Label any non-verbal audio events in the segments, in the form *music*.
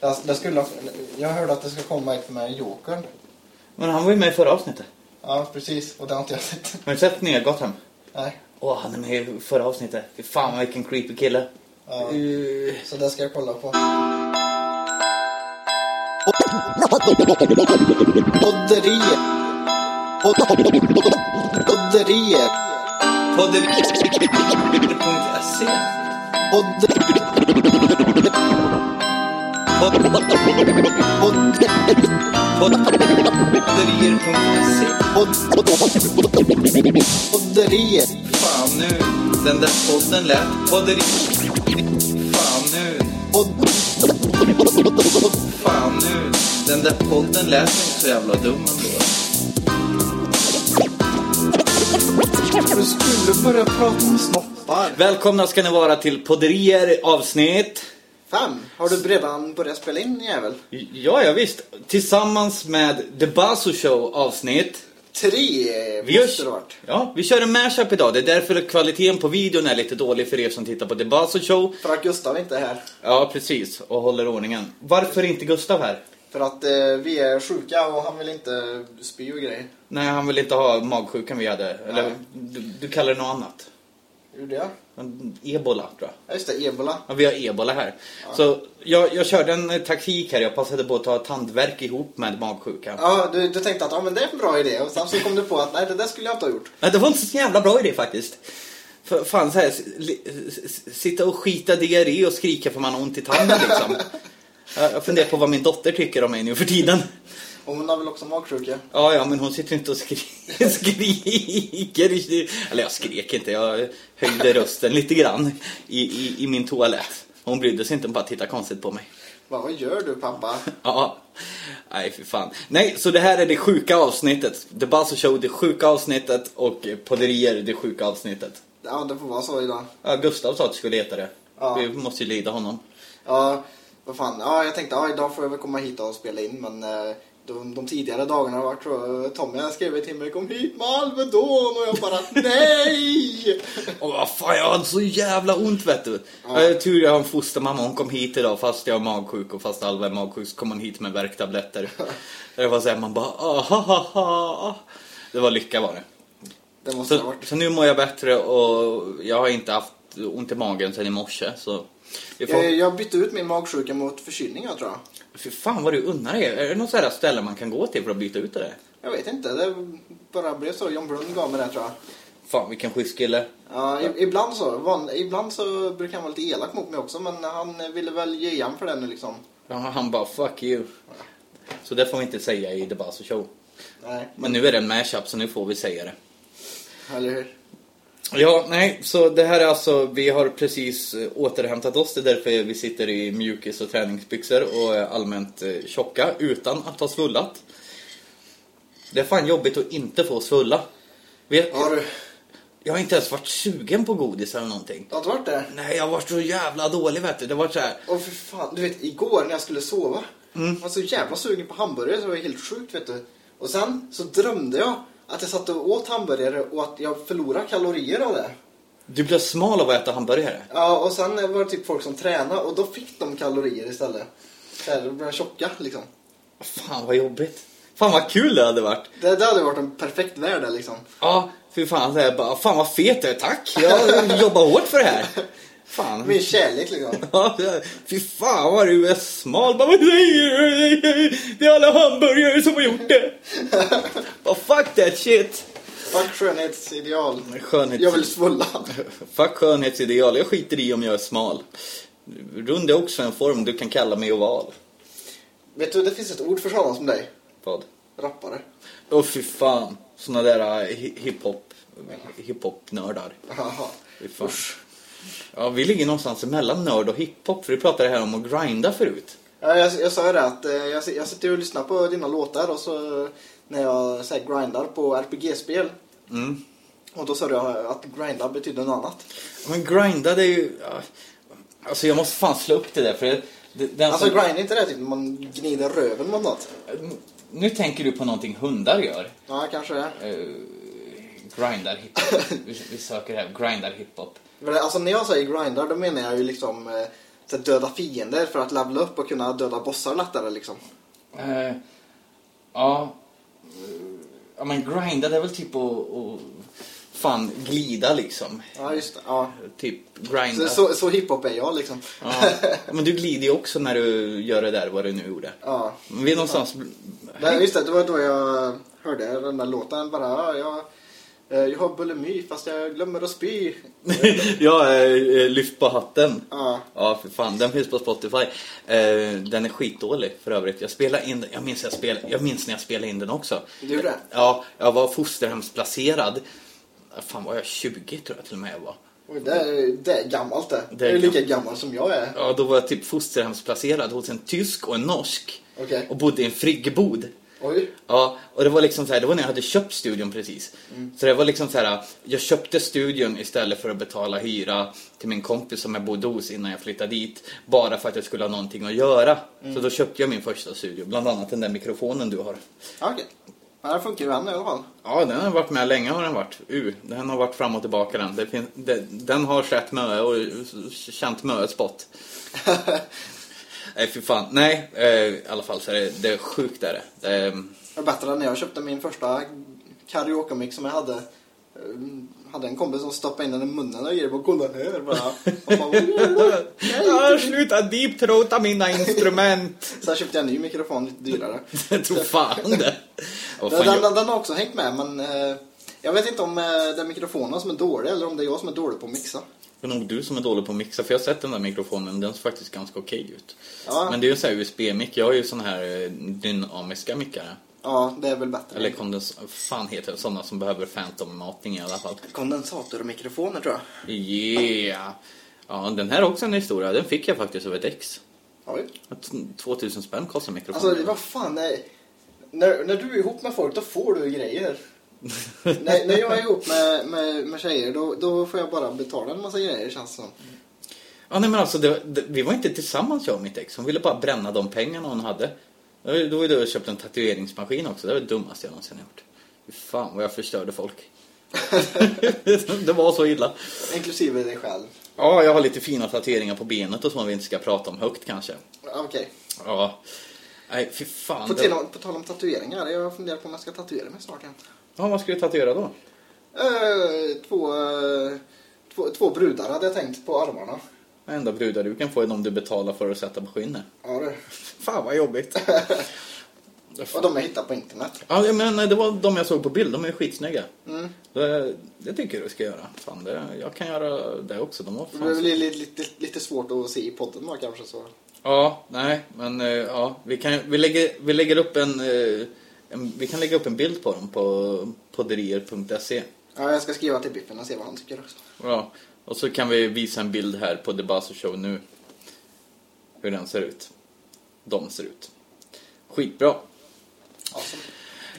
Alltså, det skulle, jag hörde att det ska komma ett med Jokern. Men han var ju med i förra avsnittet. Ja, precis. Och det har inte jag sett. Har du sett nya Gotham? Nej. Åh, han är med i förra avsnittet. Fy fan vilken creepy kille. Ja. Uh, Så det ska jag kolla på. Podderier. Podderier. Podderier.se Podderier.se Podderier. Fan nu, den där podden lät. Podderi... Fan nu, fan nu. Den där podden lät inte så jävla dum ändå. Du skulle börja prata om snoppar. Välkomna ska ni vara till Podderier avsnitt. Fem. Har du redan börjat spela in jävel? Ja, ja visst. Tillsammans med The Basso Show avsnitt. Tre Vi måste det varit. Ja, vi kör en mashup idag. Det är därför kvaliteten på videon är lite dålig för er som tittar på The Basso Show. För att Gustav inte är här. Ja, precis. Och håller ordningen. Varför är inte Gustav här? För att eh, vi är sjuka och han vill inte spy och grejer. Nej, han vill inte ha magsjukan vi hade. Eller, du, du kallar det något annat. Gjorde jag? Ebola, tror jag. Ja, just det. Ebola. Ja, vi har ebola här. Så jag, jag körde en eh, taktik här. Jag passade på att ta tandvärk ihop med magsjukan. Ja, du, du tänkte att ja, men det är en bra idé och sen så kom du på att nej, det där skulle jag inte ha gjort. Nej, det var inte så jävla bra idé faktiskt. För, fan, så här, sitta och skita diarré och skrika för man har ont i tanden liksom. *laughs* Jag jag funderar på vad min dotter tycker om mig nu för tiden. Hon har väl också magsjuka. Ja, ja, men hon sitter inte och skri *laughs* skriker. Eller jag skrek inte, jag höjde rösten lite grann i, i, i min toalett. Hon brydde sig inte, hon bara tittade konstigt på mig. Vad, gör du pappa? *laughs* Ja, nej för fan. Nej, så det här är det sjuka avsnittet. The Buzzer Show, det sjuka avsnittet och Podderier, det sjuka avsnittet. Ja, det får vara så idag. Ja, Gustav sa att du skulle heta det. Ja. Vi måste ju lida honom. Ja, vad fan. Ja, jag tänkte ja, idag får jag väl komma hit och spela in men eh, de, de tidigare dagarna har varit så Tommy har skrivit till mig kom hit med Alvedon och jag bara nej! *laughs* Och vad fan, jag hade så jävla ont vet du. Ja. Jag tur jag har en fostermamma, hon kom hit idag fast jag är magsjuk och fast Alva är magsjuk så kom hon hit med värktabletter. *laughs* det var såhär, man bara ahaha. Det var lycka var det. Det måste ha Så, varit. så nu mår jag bättre och jag har inte haft ont i magen sedan i morse så. Får... Jag, jag bytte ut min magsjuka mot förkylningar tror jag. Fy fan vad du unnar dig. Är det något sådär ställe man kan gå till för att byta ut det där? Jag vet inte, det bara blev så. John Brunn gav mig det tror jag. Fan vilken schysst kille. Ja, i- ibland så. Van, ibland så brukar han vara lite elak mot mig också men han ville väl ge igen för det nu liksom. Ja, han bara fuck you. Så det får vi inte säga i The Buzzer Show. Nej, Men nu är det en mashup så nu får vi säga det. eller hur? Ja, nej, så det här är alltså, vi har precis eh, återhämtat oss. Det är därför vi sitter i mjukis och träningsbyxor och är allmänt eh, tjocka utan att ha svullat. Det är fan jobbigt att inte få svulla. Vet, Har du, jag har inte ens varit sugen på godis eller någonting. du har inte varit det? Nej, jag har varit så jävla dålig vet du. Det var så här. Åh för fan, du vet igår när jag skulle sova. Jag var så jävla sugen på hamburgare så det var helt sjukt vet du. Och sen så drömde jag att jag satt och åt hamburgare och att jag förlorade kalorier av det. Du blev smal av att äta hamburgare. Ja, och sen var det typ folk som tränade och då fick de kalorier istället. Så här, då blev de tjocka liksom. Fan vad jobbigt. Fan vad kul det hade varit. Det, det hade varit en perfekt värld liksom. Ja, fy fan. Så jag bara, fan vad fet du är, tack. Jag jobbar hårt för det här. *laughs* Fan. Min kärlek liksom. *laughs* Ja, fy fan vad du är smal. Bara? Det är alla hamburgare som har gjort det. *laughs* Bara, fuck that shit. Fuck skönhetsideal. Skönhets... Jag vill svulla. *laughs* Fuck skönhetsideal. Jag skiter i om jag är smal. Rund är också en form. Du kan kalla mig oval. Vet du, det finns ett ord för sådana som dig. Vad? Rappare. Åh fy fan. Såna där äh, hi- hiphop... Hiphop-nördar. Ja, vi ligger någonstans mellan nörd och hiphop. För vi pratade här om att grinda förut. Ja, jag, jag sa ju det att eh, jag, jag sitter och lyssnar på dina låtar och så när jag så här, grindar på RPG-spel. Mm. Och då sa du att grinda betyder något annat. Men grinda det är ju... Alltså jag måste fan slå upp det där för det, det, den Alltså som, grind är inte det typ man gnider röven mot något? Nu tänker du på någonting hundar gör. Ja, kanske det. Uh, grindar hiphop. vi, vi söker här. Grindar hiphop. Men Alltså när jag säger grindar då menar jag ju liksom eh, så döda fiender för att levela upp och kunna döda bossar lättare liksom. Eh, ja. Ja men grinda det är väl typ att, att fan glida liksom. Ja, just det. Ja. Typ Så, grinda. så, så hiphop är jag liksom. Ja. Men du glider ju också när du gör det där vad du nu gjorde. Ja. Men vi någonstans... Nej, just det, det var då jag hörde den där låten bara, ja, jag, jag har bulimi fast jag glömmer att spy. *laughs* ja, eh, lyft på hatten. Ja. Ja, för fan. Den finns på Spotify. Eh, den är skitdålig för övrigt. Jag spelade in den. Jag minns, jag, spelade, jag minns när jag spelade in den också. Du gjorde det? Ja, jag var fosterhemsplacerad. Fan, var jag 20 tror jag till och med jag var. Oj, det, är, det är gammalt det. Det är är, lika gammal som jag är. Ja, då var jag typ fosterhemsplacerad hos en tysk och en norsk. Okej. Och bodde i en friggebod. Oj. Ja, och det var liksom så här, det var när jag hade köpt studion precis. Så det var liksom så här, jag köpte studion istället för att betala hyra till min kompis som jag bodde hos innan jag flyttade dit. Bara för att jag skulle ha någonting att göra. Så då köpte jag min första studio, bland annat den där mikrofonen du har. Okej. Ja, det funkar ju än i alla fall. Ja, den har varit med länge har den varit. Uh, den har varit fram och tillbaka den. Det fin- det, den har sett mö och känt mö spott. *laughs* Nej, fy fan. Nej, eh, i alla fall så är det, det är sjukt är det. det är, Det är bättre än när jag köpte min första karaoke-mix som jag hade. Eh, hade en kompis som stoppade in den i munnen och grejer. Bara kolla här bara. *laughs* Och bara, sluta deepthroata mina instrument. Sen köpte jag en ny mikrofon lite dyrare. *laughs* Jag tror fan det. Den, fan, den, jag, den har också hängt med men eh, jag vet inte om eh, det är mikrofonen som är dålig eller om det är jag som är dålig på att mixa. Det är nog du som är dålig på att mixa, för jag har sett den där mikrofonen, den ser faktiskt ganska okej ut. Ja. Men det är ju en sån här USB-mick, jag har ju sån här eh, dynamiska mickar. Ja, det är väl bättre. Eller kondens... fan heter det? Sådana som behöver phantom-matning i alla fall. Kondensatormikrofoner tror jag. Yeah! Ja, den här är också en historia. Den fick jag faktiskt av ett ex. Oj. 2000 spänn kostar mikrofonen. Alltså vad fan, nej. När, när du är ihop med folk då får du grejer. *laughs* när, när jag är ihop med, med, med tjejer då, då får jag bara betala en massa grejer känns det som. Ja, nej, men alltså, det, det, vi var inte tillsammans jag och mitt ex. Hon ville bara bränna de pengarna hon hade. Då var- det jag köpte en tatueringsmaskin också. Det var det dummaste jag någonsin gjort. Fy fan vad jag förstörde folk. *laughs* det var så illa. Inklusive dig själv. Ja, jag har lite fina tatueringar på benet och så vi inte ska prata om högt kanske. Okej. Ja. Nej, fy fan. På, det- på tal om tatueringar, jag funderar på om jag ska tatuera mig snart igen. Ja, vad ska du tatuera då? Eh, två, eh, två, två brudar hade jag tänkt på armarna. Den enda brudar du kan få är de du betalar för att sätta på skinnet. Ja, det. Fan vad jobbigt. *laughs* Och de jag hittade på internet. Ja, men det var de jag såg på bild. De är skitsnygga. Mm. Det, det tycker jag du ska göra. Fan, det, jag kan göra det också. De Det blir lite, lite, lite svårt att se i podden då kanske så. Ja, nej, men eh, ja, vi, kan, vi, lägger, vi lägger upp en, eh, en, vi kan lägga upp en bild på dem på podderier.se. Ja, jag ska skriva till Biffen och se vad han tycker också. Ja, och så kan vi visa en bild här på The Buzzer Show nu. Hur den ser ut. De ser ut. Skitbra. Awesome.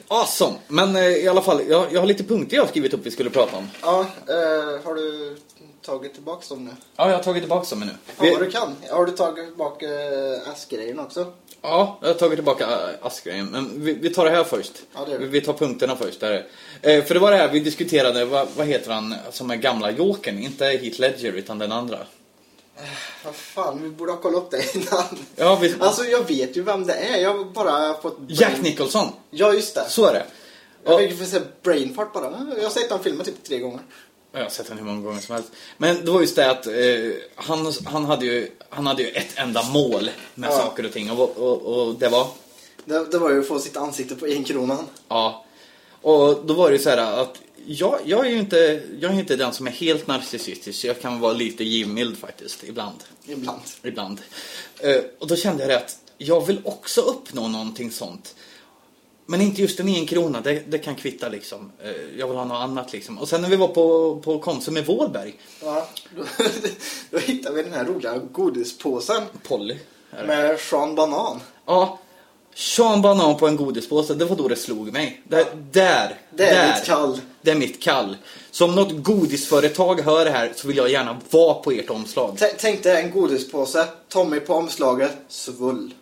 Awesome! Men eh, i alla fall, jag, jag har lite punkter jag har skrivit upp vi skulle prata om. Ja, eh, har du tagit tillbaka dem nu? Ja, jag har tagit tillbaka dem nu. Ja, vad du kan. Har du tagit tillbaka äh, askgrejen också? Ja, jag har tagit tillbaka äh, askgrejen. Men vi, vi tar det här först. Ja, det vi. tar punkterna först. Där. Eh, för det var det här vi diskuterade, vad, vad heter han som är gamla Jokern? Inte Heath Ledger utan den andra. Vad fan, vi borde ha kollat upp det innan. Ja, vi, Alltså jag vet ju vem det är. Jag har bara fått... Jack Nicholson! Ja, just det. Så är det. Jag Ja, fick för se brainfart bara. Jag har sett den filmen typ tre gånger. Jag har sett den hur många gånger som helst. Men det var just det att eh, han, han, hade ju, han hade ju ett enda mål med Ja. saker och ting. Och, och, och det var Det, det var ju att få sitt ansikte på en kronan. Ja. Och då var det så här att jag, jag är ju inte, jag är inte den som är helt narcissistisk. Jag kan vara lite givmild faktiskt, ibland. Ibland. Ibland. Eh, och då kände jag det att jag vill också uppnå någonting sånt. Men inte just en en krona, det, det kan kvitta liksom. Eh, jag vill ha något annat liksom. Och sen när vi var på, på Konsum i Vålberg, Ja, då, *laughs* då hittade vi den här roliga godispåsen Polly. med Sean Banan. Ja. Sean Banan på en godispåse, det var då det slog mig. Det, där, Det är där. mitt kall. Det är mitt kall. Så om något godisföretag hör det här så vill jag gärna vara på ert omslag. T- Tänk dig en godispåse, Tommy på omslaget, svull.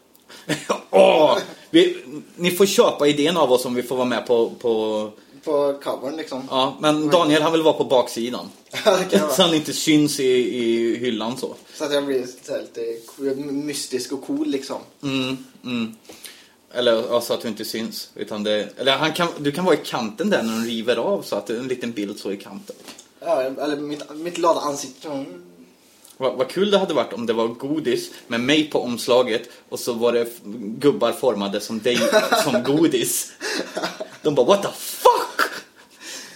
*laughs* Åh! Vi, ni får köpa idén av oss om vi får vara med på, på på covern liksom. Ja, men Daniel han vill vara på baksidan. *laughs* Ja, det kan jag *laughs* så vara. han inte syns i, i hyllan så. Så att jag blir så här lite mystisk och cool liksom. Mm, mm. Eller ja, så att du inte syns. Utan det, eller han kan, du kan vara i kanten där när de river av så att det är en liten bild så i kanten. Ja, eller mitt, mitt glada ansikte. Mm. Vad, vad kul det hade varit om det var godis med mig på omslaget och så var det gubbar formade som dig *laughs* som godis. De bara what the fuck?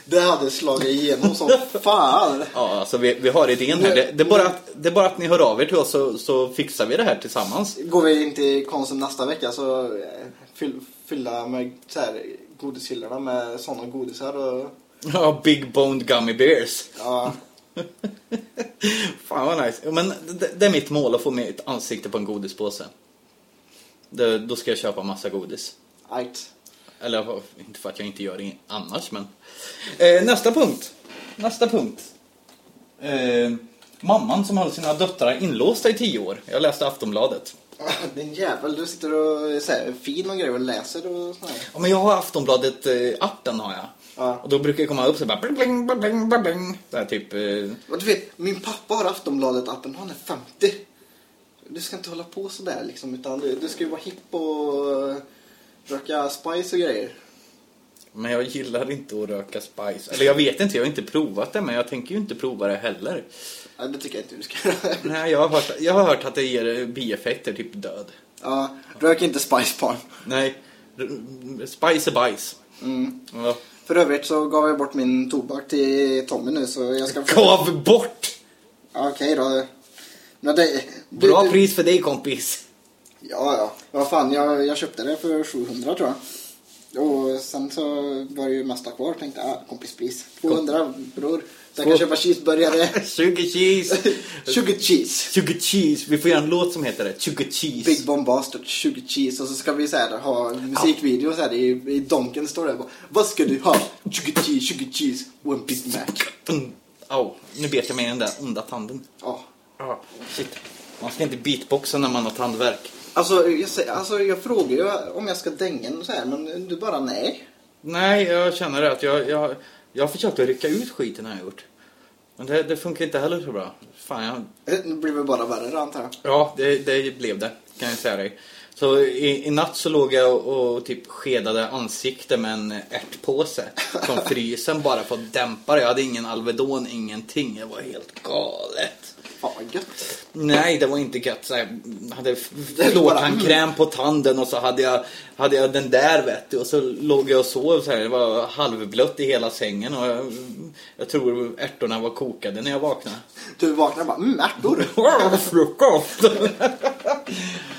Det hade slagit igenom som fan. *laughs* Ja, alltså vi, vi har idén här. Det, det, är bara att, det är bara att ni hör av er till oss så, så fixar vi det här tillsammans. Går vi in till Konsum nästa vecka så eh, fyll, fylla med så här, godishyllorna med sådana godisar och Ja, Big Boned Gummy Bears. ja. *laughs* Fan vad nice. Men det, det är mitt mål att få mitt ansikte på en godispåse. Det, då ska jag köpa massa godis. Right. Eller inte för att jag inte gör det annars, men... Eh, nästa punkt. Nästa punkt. Eh, mamman som höll sina döttrar inlåsta i tio år. Jag läste Aftonbladet. Din jävel, du sitter och är så här, fin och grejer och läser och sådär. Ja, men jag har Aftonbladet-appen har jag. Ja. Och då brukar det komma upp så bara bling, bling, bling, bling, bling, här typ... Eh, Och du vet, min pappa har Aftonbladet-appen, han är 50. Du ska inte hålla på sådär liksom, utan du, du ska ju vara hipp och röka spice och grejer. men jag gillar inte att röka spice. Eller jag vet inte, jag har inte provat det, men jag tänker ju inte prova det heller. Ja, det tycker jag inte du ska göra. Nej, jag har hört, jag har hört att det ger bieffekter, typ död. ja, rök inte spice barn. Nej, spice är bajs. Mm. Ja. För övrigt så gav jag bort min tobak till Tommy nu så jag ska... Gav bort! Okej då. Men det, du, Bra du, pris för dig kompis. Ja, ja. Vad fan, jag, jag köpte det för 700 tror jag. Och sen så var det ju mesta kvar. Tänkte, ah, kompispris. 200 bror. Så jag kan köpa cheeseburgare. Sugar cheese. *laughs* Sugar cheese. Sugar cheese. Vi får göra en låt som heter det. Sugar cheese. Big Bombast och Sugar cheese. Och så ska vi så här, ha musikvideo så här, i, i Donken står det. Vad ska du ha? Sugar cheese, sugar cheese och en Big Mac. Mm. Au, nu bet jag mig i den där onda tanden. Ja. Ah, shit. Man ska inte beatboxa när man har tandvärk. Alltså jag, säger, alltså, jag frågar ju om jag ska dänga och så här, men du bara nej. Nej, jag känner det att jag, jag, jag har försökt att rycka ut skiten har jag gjort. Men det, det funkar inte heller så bra. Fan, jag, Det blir väl bara värre antar jag. Ja, det, det blev det, kan jag säga dig. Så i, i natt så låg jag och, och typ skedade ansikte med en ärtpåse från frysen bara för att dämpa det. Jag hade ingen Alvedon, ingenting. Det var helt galet. Fan vad gött. Nej, det var inte gött. Så jag hade f- *laughs* Det är bara- fluortandkräm på tanden och så hade jag, hade jag den där vet du. Och så låg jag och sov så här. Det var halvblött i hela sängen och jag, jag tror ärtorna var kokade när jag vaknade. Du vaknar och bara, mm, ärtor. *laughs* Frukost! *laughs*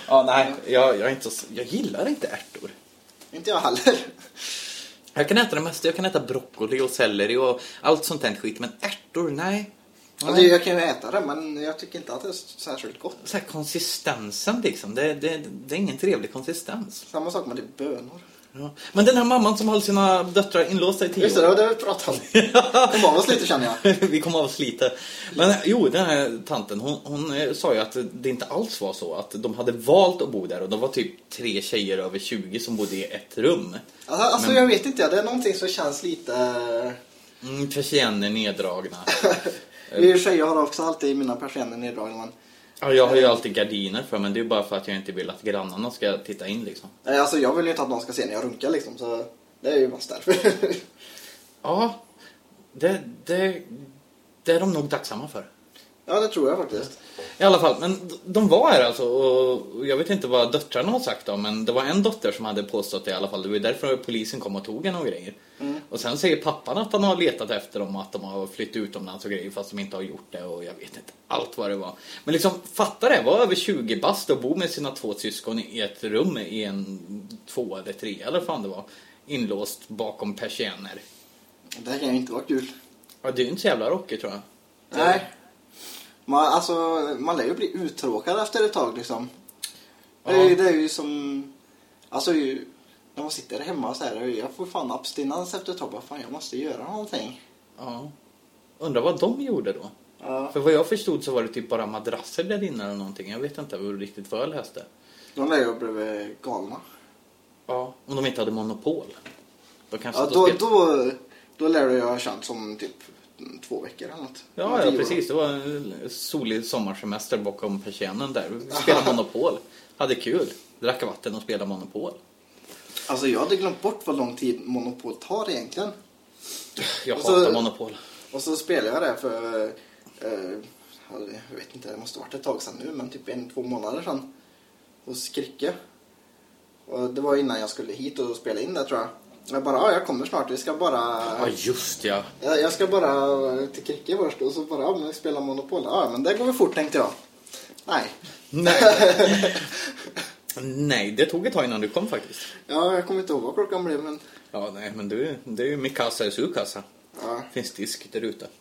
ja, nej, jag, jag, inte, jag gillar inte ärtor. Inte jag heller. Jag kan äta det mesta. Jag kan äta broccoli och selleri och allt sånt där skit. Men ärtor, nej. Alltså, jag kan ju äta det, men jag tycker inte att det är särskilt gott. Så här konsistensen liksom. Det, det, det är ingen trevlig konsistens. Samma sak med typ bönor. Ja. Men den här mamman som höll sina döttrar inlåsta i tio Just det, det år. det vi pratade om. Kom av oss lite känner jag. *laughs* vi kom av oss lite. Men jo, den här tanten hon, hon eh, sa ju att det inte alls var så. Att de hade valt att bo där och de var typ tre tjejer över 20 som bodde i ett rum. Alltså, alltså Men- jag vet inte, det är någonting som känns lite... Mm, persienner neddragna. *laughs* I och för sig, jag har också alltid mina persienner neddragna. Men... Ja, jag har ju alltid gardiner för men det är bara för att jag inte vill att grannarna ska titta in liksom. Nej, Alltså jag vill ju inte att någon ska se när jag runkar liksom, så det är ju mest därför. *laughs* Ja, det, det, det är de nog tacksamma för. Ja, det tror jag faktiskt. I alla fall, men de var här alltså och jag vet inte vad döttrarna har sagt då, men det var en dotter som hade påstått det i alla fall. Det var därför polisen kom och tog henne och grejer. Och sen säger pappan att han har letat efter dem och att de har flyttat utomlands och grejer fast de inte har gjort det och jag vet inte allt vad det var. Men liksom, fatta det, var över 20 bast och bo med sina två syskon i ett rum i en två eller tre eller fan det var. Inlåst bakom persienner. Det här kan ju inte vara kul. Ja, det är ju inte så jävla rockigt tror jag. Nej. Man, alltså, man lär ju bli uttråkad efter ett tag liksom. Det, är, ju- det är ju som... Alltså, ju, när man sitter hemma så här, jag får fan abstinens efter ett tag. Bara, fan, jag måste göra någonting. Ja. Undrar vad de gjorde då? Ja. För vad jag förstod så var det typ bara madrasser där inne eller någonting. Jag vet inte riktigt vad jag läste. De lär ju ha blivit galna. Ja. Om de inte hade monopol. Då kanske Ja, då då, då, då lär du ha känt som typ två veckor eller något. Ja, ja, precis. Det var en solig sommarsemester bakom persiennen där. Vi spelade *laughs* Monopol. Hade kul. Drack vatten och spelade Monopol. Alltså jag hade glömt bort vad lång tid Monopol tar egentligen. Jag Och så- hatar Monopol. Och så spelade jag det för, eh, jag vet inte, det måste varit ett tag sedan nu, men typ en, två månader sedan. Hos Kricke. Och det var innan jag skulle hit och spela in det tror jag. Jag bara, ja jag kommer snart, vi ska bara... Ja, just ja. Jag, jag ska bara till Kricke först och så bara, ja men vi spelar Monopol. Ja men det går väl fort tänkte jag. Nej. Nej. *laughs* Nej, det tog ett tag innan du kom faktiskt. Ja, jag kommer inte ihåg vad klockan blev men... Ja, nej, men du, det är ju Mikasa i Sukasa. Ja. Finns disk där ute. *laughs*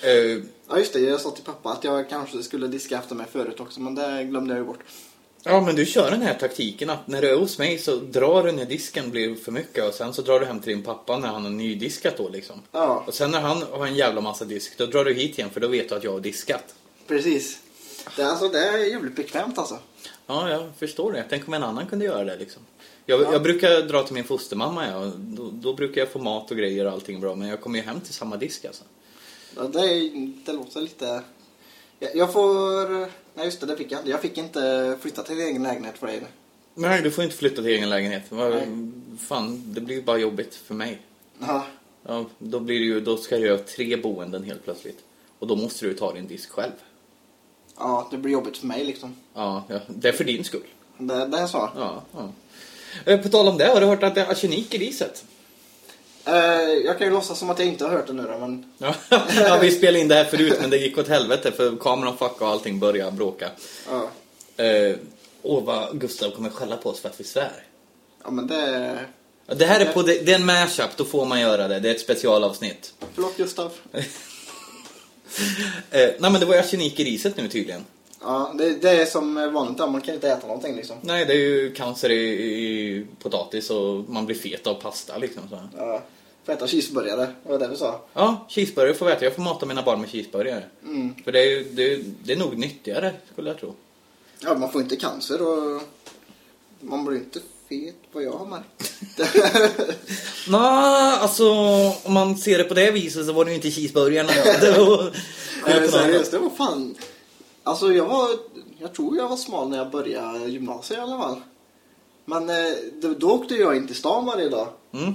Eh, ja just det, jag sa till pappa att jag kanske skulle diska efter mig förut också men det glömde jag ju bort. Ja, men du kör den här taktiken att när du är hos mig så drar du när disken blir för mycket och sen så drar du hem till din pappa när han har nydiskat då liksom. Ja. Och sen när han har en jävla massa disk, då drar du hit igen för då vet du att jag har diskat. Precis. Det, är alltså, det är jävligt bekvämt alltså. Ja, jag förstår det. Tänk om en annan kunde göra det liksom. Jag, Ja. jag brukar dra till min fostermamma, ja. då, då brukar jag få mat och grejer och allting bra. Men jag kommer ju hem till samma disk alltså. Ja, det, är, det låter lite... Jag, jag får... Nej just det, det fick jag inte. Jag fick inte flytta till egen lägenhet för dig. Nej, du får inte flytta till egen lägenhet. Nej. Fan, det blir ju bara jobbigt för mig. Ja, Ja, då, blir det ju, då ska jag göra tre boenden helt plötsligt. Och då måste du ta din disk själv. ja, det blir jobbigt för mig liksom. Ja, ja det är för din skull. Det, det är så. Ja, ja. Eh, På tal om det, har du hört att det är arsenik i riset? Eh, jag kan ju låtsas som att jag inte har hört det nu då, men... *laughs* Ja, vi spelade in det här förut men det gick åt helvete för kameran fuckade och allting började bråka. Ja, Eh, och vad Gustav kommer skälla på oss för att vi svär. ja men det... Det här är på, det, det är en mashup, då får man göra det. Det är ett specialavsnitt. Förlåt Gustav. *laughs* Eh, nej men det var arsenik i riset nu tydligen. Ja, det, det är som vanligt man kan inte äta någonting liksom. Nej, det är ju cancer i, i potatis och man blir fet av pasta liksom. Så. Ja, får äta cheeseburgare, det var det du sa. Ja, cheeseburgare får vi äta. Jag får mata mina barn med cheeseburgare. Mm. För det är, det, är- det är nog nyttigare, skulle jag tro. Ja, man får inte cancer och man blir inte fet vad jag har märkt. *laughs* Nå, alltså om man ser det på det viset så var det ju inte cheeseburgarna. Det var *laughs* Nej, seriöst, det var fan... Alltså jag var... Jag tror jag var smal när jag började gymnasiet i alla fall. Men eh, då, då åkte jag in till stan varje dag. Mm.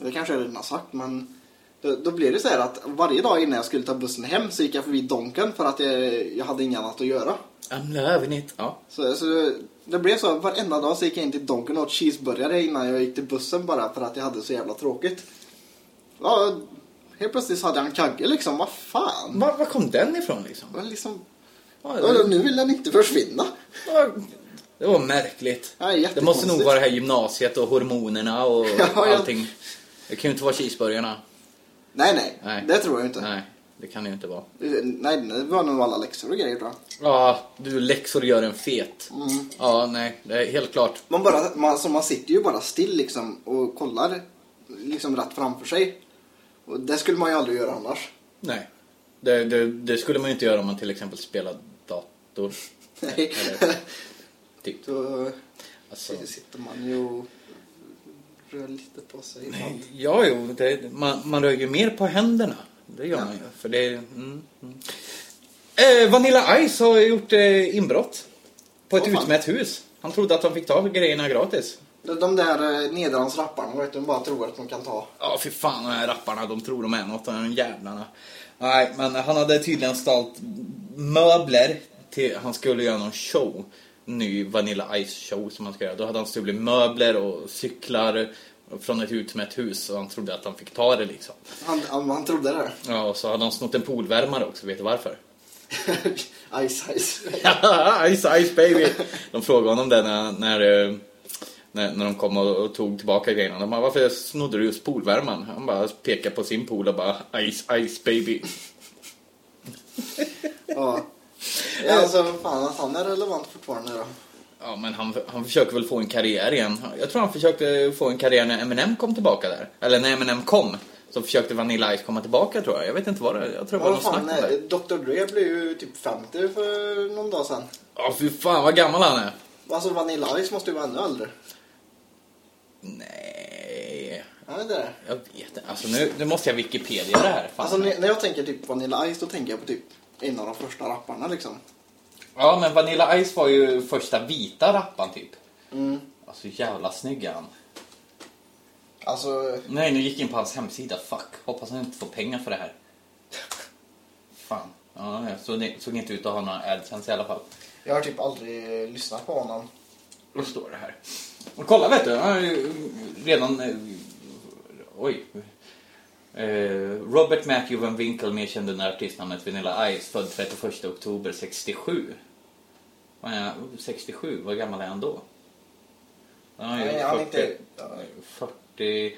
Det kanske jag redan har sagt men... Då, då blev det så här att varje dag innan jag skulle ta bussen hem så gick jag förbi Donken för att jag, jag hade inget annat att göra. I'm loving it. Ja. Så, så det blev så att varenda dag så gick jag in till Donken och åt cheeseburgare innan jag gick till bussen bara för att jag hade så jävla tråkigt. Ja, helt plötsligt så hade jag en kagge liksom, vad fan. Var, var kom den ifrån liksom? Men liksom, Ja, ja, det, nu vill den inte försvinna. var, det var märkligt. Ja, Det måste nog vara det här gymnasiet och hormonerna och *laughs* Ja, ja. allting. Det kan ju inte vara cheeseburgarna. Nej, nej, Nej. det tror jag inte. Nej, det kan det ju inte vara. Nej, det var nog alla läxor och grejer tror jag. Ja, du läxor gör en fet. Mm. Ja, nej, det är helt klart. Man, bara, man, alltså, man sitter ju bara still liksom och kollar liksom rätt framför sig. Och det skulle man ju aldrig göra annars. Nej. Det, det, det skulle man ju inte göra om man till exempel spelar dator. *laughs* Nej. Eller- Typ. *laughs* Då Alltså, sitter man ju och rör lite på sig ibland. ja, jo, det, man, man rör ju mer på händerna. Det gör Ja. man ju. För det, mm, mm. Eh, Vanilla Ice har gjort eh, inbrott. På ett fan. utmätt hus. Han trodde att han fick ta grejerna gratis. De, de där eh, Nederlands rapparna, vet du, de bara tror att de kan ta. Ja, för fan de här rapparna, de tror de är något, de jävlarna. Nej, men han hade tydligen ställt möbler till, han skulle göra någon show. Ny Vanilla Ice show som han ska göra. Då hade han stulit möbler och cyklar från ett utmätt hus och han trodde att han fick ta det liksom. Han, han, han trodde det. Ja, och så hade han snott en poolvärmare också, vet du varför? *laughs* ice, ice. *laughs* ice, ice baby! De frågade honom det när, när, eh, när, när de kom och, och tog tillbaka grejerna. De bara, varför snodde du just poolvärmaren? Han bara pekade på sin pool och bara, ice, ice baby. ja. Ja, alltså fan att han är relevant fortfarande då. Ja, men han, han försöker väl få en karriär igen. Jag tror han försökte få en karriär när Eminem kom tillbaka där. Eller när Eminem kom. Så försökte Vanilla Ice komma tillbaka tror jag. Jag vet inte vad det Jag tror det var något snack fan, om det. Dr Dre blev ju typ 50 för någon dag sedan. Ja, fy fan vad gammal han är. Alltså Vanilla Ice måste ju vara ännu äldre. Nej, är? Ja, det är. Jag vet inte. Alltså nu, nu måste jag Wikipedia det här. Fan. Alltså när när jag tänker typ Vanilla Ice då tänker jag på typ en av de första rapparna liksom. Ja, men Vanilla Ice var ju första vita rappan typ. Mm. Alltså jävla snygg han. Alltså, Nej, nu gick jag in på hans hemsida. Fuck. Hoppas han inte får pengar för det här. *laughs* Fan. Ja, jag såg, såg inte ut att ha några AdSense i alla fall. jag har typ aldrig lyssnat på honom. Då står det här. Och kolla vet du, han har ju redan... Eh, oj. Eh, Robert Matthew Van Winkle, mer känd under artistnamnet Vanilla Ice, född 31 oktober 67. Vad är han? 67, vad gammal är han då? Han är ju Nej, han är 40, inte... 40...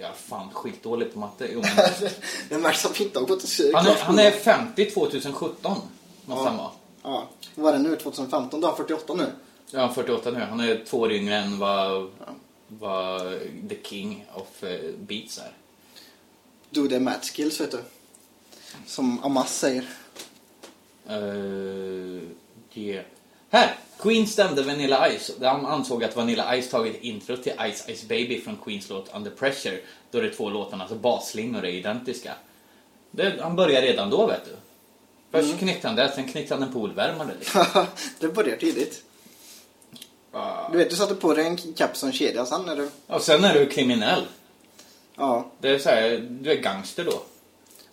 Ja, fan skitdålig på matte. Jo, men, *laughs* det märks att vi inte har gått i han, är, han är 50 2017. Måste Ja. han vara. Ja, vad är det nu? 2015? Du har 48 nu? Ja, 48 nu. Han är två år yngre än vad, vad The King of eh, Beats är. Do the math skills vet du. Som Amas säger. Uh, yeah. Här! Queen stämde Vanilla Ice. De ansåg att Vanilla Ice tagit intro till Ice Ice Baby från Queens låt Under Pressure. Då de två låtarna, alltså basslingor, är identiska. Det, han började redan då, vet du. Först Mm. knyckte han det, sen knyckte han en poolvärmare. Liksom. *laughs* det börjar tidigt. Du vet, du satte på dig en keps och en kedja sen när du... Och sen är du kriminell. Ja. Det är så här, du är gangster då.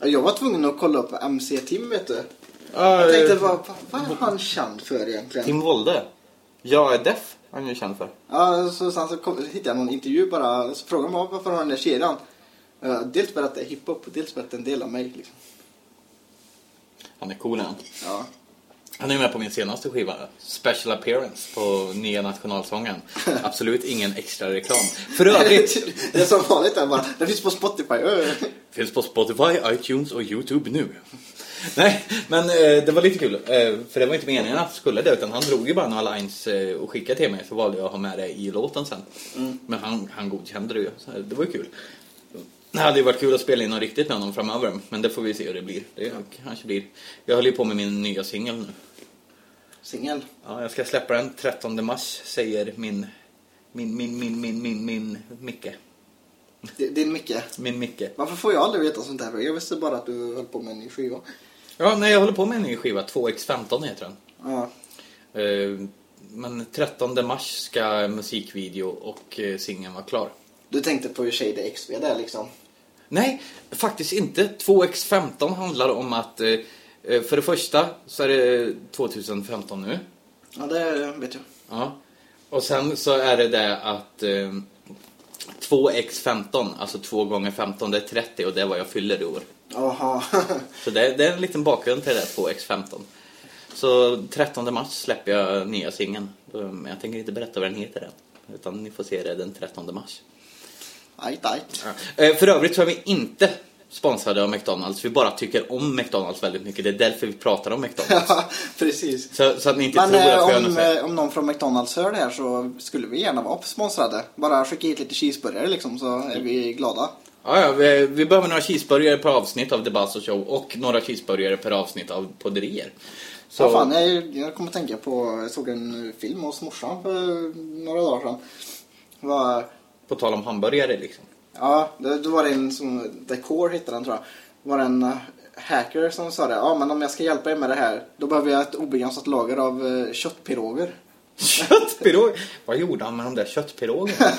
Jag var tvungen att kolla upp MC Tim vet du. Jag Jag tänkte, vad, vad, vad är han känd för egentligen? Tim Wolde. Jag är deaf, han är ju känd för. Ja, så sen så kom, hittade jag någon intervju bara. Så frågade man varför har den där kedjan? Uh, dels för att det är hiphop och dels för att det är en del av mig. Liksom. Han är cool han. Ja. Han är med på min senaste skiva, Special Appearance på nya nationalsången. *laughs* Absolut ingen extra reklam. För övrigt, *laughs* det är som vanligt där bara. Det finns på Spotify. Finns på Spotify, iTunes och YouTube nu. Nej, men eh, det var lite kul. Eh, för det var inte meningen att skulle det, utan han drog ju bara några lines eh, och skickade till mig. Så valde jag att ha med det i låten sen. Men han, han godkände det ju, så det var ju kul. Det hade ju varit kul att spela in något riktigt med honom framöver, men det får vi se hur det blir. Det kanske blir. Jag håller ju på med min nya singel nu. Singel. Ja, jag ska släppa den 13 mars, säger min, min, min, min, min, min, min Micke. Din Micke. Min Micke. Varför får jag aldrig veta sånt här? Jag visste bara att du höll på med en ny skiva. Ja, nej, jag håller på med en ny skiva, 2x15 heter den. Ja. Eh, Men 13 mars ska musikvideo och eh, singeln vara klar. Du tänkte på hur Shady XV där liksom. Nej, faktiskt inte. 2x15 handlar om att eh, för det första så är det 2015 nu. Ja, det vet jag. Ja. Och sen så är det det att eh, 2x15, alltså 2 gånger 15 det är 30 och det är vad jag fyller i år. Jaha. Så det, det är en liten bakgrund till det där 2x15. Så 13 mars släpper jag nya singeln. Men jag tänker inte berätta vad den heter än. Utan ni får se det den 13 mars. Ajt, ajt. Eh, För övrigt så är vi inte sponsrade av McDonalds. Vi bara tycker om McDonalds väldigt mycket. Det är därför vi pratar om *laughs* McDonalds. Ja, precis. Så, så att ni inte Men tror eh, att vi har om, så här- eh, om någon från McDonalds hör det här så skulle vi gärna vara sponsrade. Bara skicka hit lite cheeseburgare liksom så är vi glada. Ja, ja, vi, vi behöver några cheeseburgare per avsnitt av The Buzz Show och några cheeseburgare per avsnitt av Podderier. Så ja, fan, jag, jag kommer att tänka på, jag såg en film hos morsan för några dagar sedan. Var, På tal om hamburgare liksom ja, det, då var det en som, The Core den tror jag. Det var en eh, hacker som sa det, ja men om jag ska hjälpa er med det här, då behöver jag ett obegränsat lager av uh, köttpiroger. Köttpirog? Vad gjorde han med de där köttpirogerna?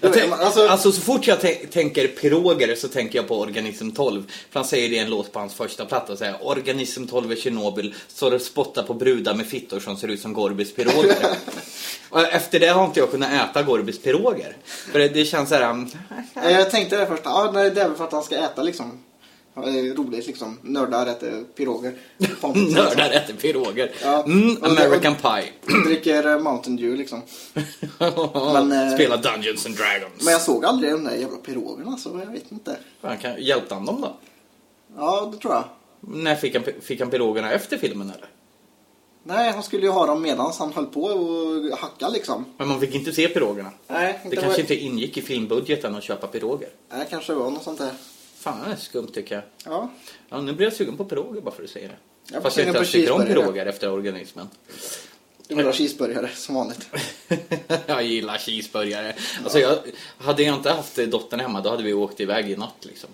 *laughs* Tänk, alltså, alltså- så fort jag tän- tänker piroger så tänker jag på Organism 12. För han säger det i en låt på hans första platta. Så här, Organism 12 är Tjernobyl. Står och spottar på brudar med fittor som ser ut som Gorbis piroger. *laughs* Och Efter det har inte jag kunnat äta Gorbis piroger. För det, det känns så här... um, Jag tänkte det först, ja det är väl för att han ska äta liksom. Roligt liksom, nördar äter piroger. *laughs* Nördar äter piroger. Ja. Mm, Och American Pie. liksom. *clears throat* Dricker eh, Mountain Dew liksom. *laughs* Men, eh, Spela Dungeons and Dragons. Men jag såg aldrig de där jävla pirogerna så jag vet inte. Kan, hjälpte han dem då? Ja, det tror jag. När fick han, fick han pirogerna efter filmen eller? Nej, han skulle ju ha dem medan han höll på och hacka liksom. Men man fick inte se pirogerna. Nej, Det kanske inte ingick i filmbudgeten att köpa piroger. Nej, kanske var något sånt där. Fan, det är skumt tycker jag. Ja. Ja, nu blir jag sugen på piroger bara för att säga det. Jag Fast jag inte ens tycker om piroger efter organismen. Du vill ha cheeseburgare som vanligt. *laughs* jag gillar cheeseburgare. Alltså jag, hade jag inte haft dottern hemma då hade vi åkt iväg i natt liksom.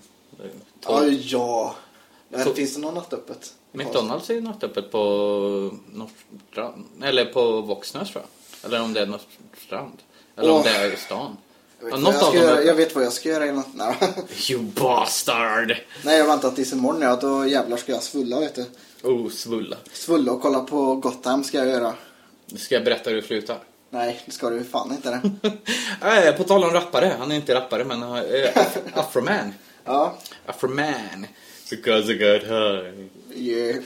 Ja, ja. Men finns det något nattöppet? McDonalds är ju nattöppet på Norrstrand. Eller på Våxnäs tror jag. Eller om det är Norrstrand. Eller om det är i stan. Jag Ja, vet, något vad jag, av dem göra, jag vet vad jag ska göra i natt. Nej. *laughs* You bastard! Nej, jag väntar tills imorgon ja. Då jävlar ska jag svulla vet du. Oh, svulla. Svulla och kolla på Gotham ska jag göra. Ska jag berätta hur det slutar? Nej, det ska du fan inte *laughs* det. äh, på tal om rappare. Han är inte rappare men uh, Af- *laughs* Afroman. Ja. Afroman. Because I got high. Yeah.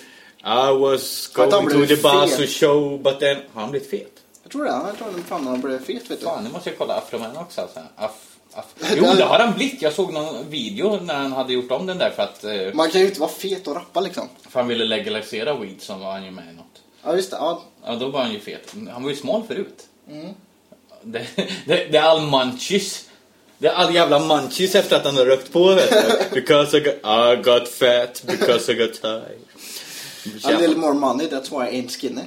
I was going to the fet? show but then... Har han blivit fet? Jag tror det. Jag tror att fan han blev fet vet du. Fan, nu måste jag kolla Afroman också. Alltså. Af, af. *laughs* Jo, det har han blivit. Jag såg någon video när han hade gjort om den där för att... Eh, Man kan ju inte vara fet och rappa liksom. för han ville legalisera weed som var han ju med i något. Ja, just det. Ja. Ja, då var han ju fet. Han var ju smal förut. Mm. Det, det, det är all munchies. Det är all jävla munchies efter att han har rökt på vet du. Because I got, I got fat, because I got high. A little more money, that's why I ain't skinny.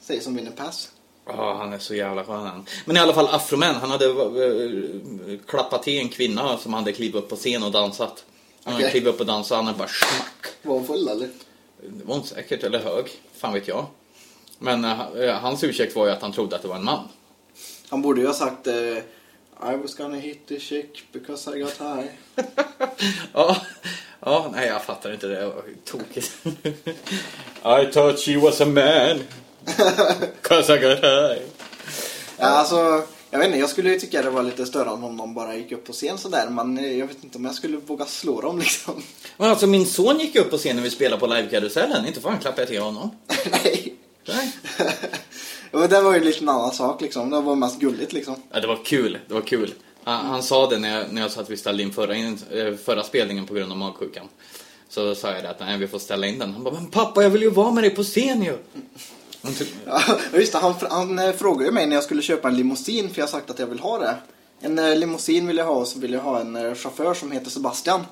Säger som vinner pass. Ja, han är så jävla skön han. Men i alla fall Afroman, han hade uh, klappat till en kvinna som hade klivit upp på scen och dansat. Han hade Okej. klivit upp och dansat och han är bara smack. Var hon full eller? Det var hon säkert, eller hög. Fan vet jag. Men uh, hans ursäkt var ju att han trodde att det var en man. Han borde ju ha sagt eh, I was gonna hit the chick because I got high. *laughs* Ja, ja, nej jag fattar inte det. Det var tokigt. *laughs* I thought she was a man. *laughs* Cause I got high. Ja, alltså, jag vet inte, jag skulle ju tycka det var lite störande om de bara gick upp på scen sådär. Men eh, jag vet inte om jag skulle våga slå dem liksom. *laughs* Men alltså min son gick upp på scenen när vi spelade på livekarusellen. Inte fan klappade jag till honom. *laughs* Nej. Nej. Men det var ju lite en annan sak liksom. Det var mest gulligt liksom. Ja, det var kul. Det var kul. Han, han sa det när jag, när jag sa att vi ställde in förra, in, eh, förra spelningen på grund av magsjukan. Så sa jag det att nej, vi får ställa in den. Han bara, men pappa jag vill ju vara med dig på scen ju. Ja, just det, han, han eh, frågade ju mig när jag skulle köpa en limousin för jag har sagt att jag vill ha det. En eh, limousin vill jag ha och så vill jag ha en eh, chaufför som heter Sebastian.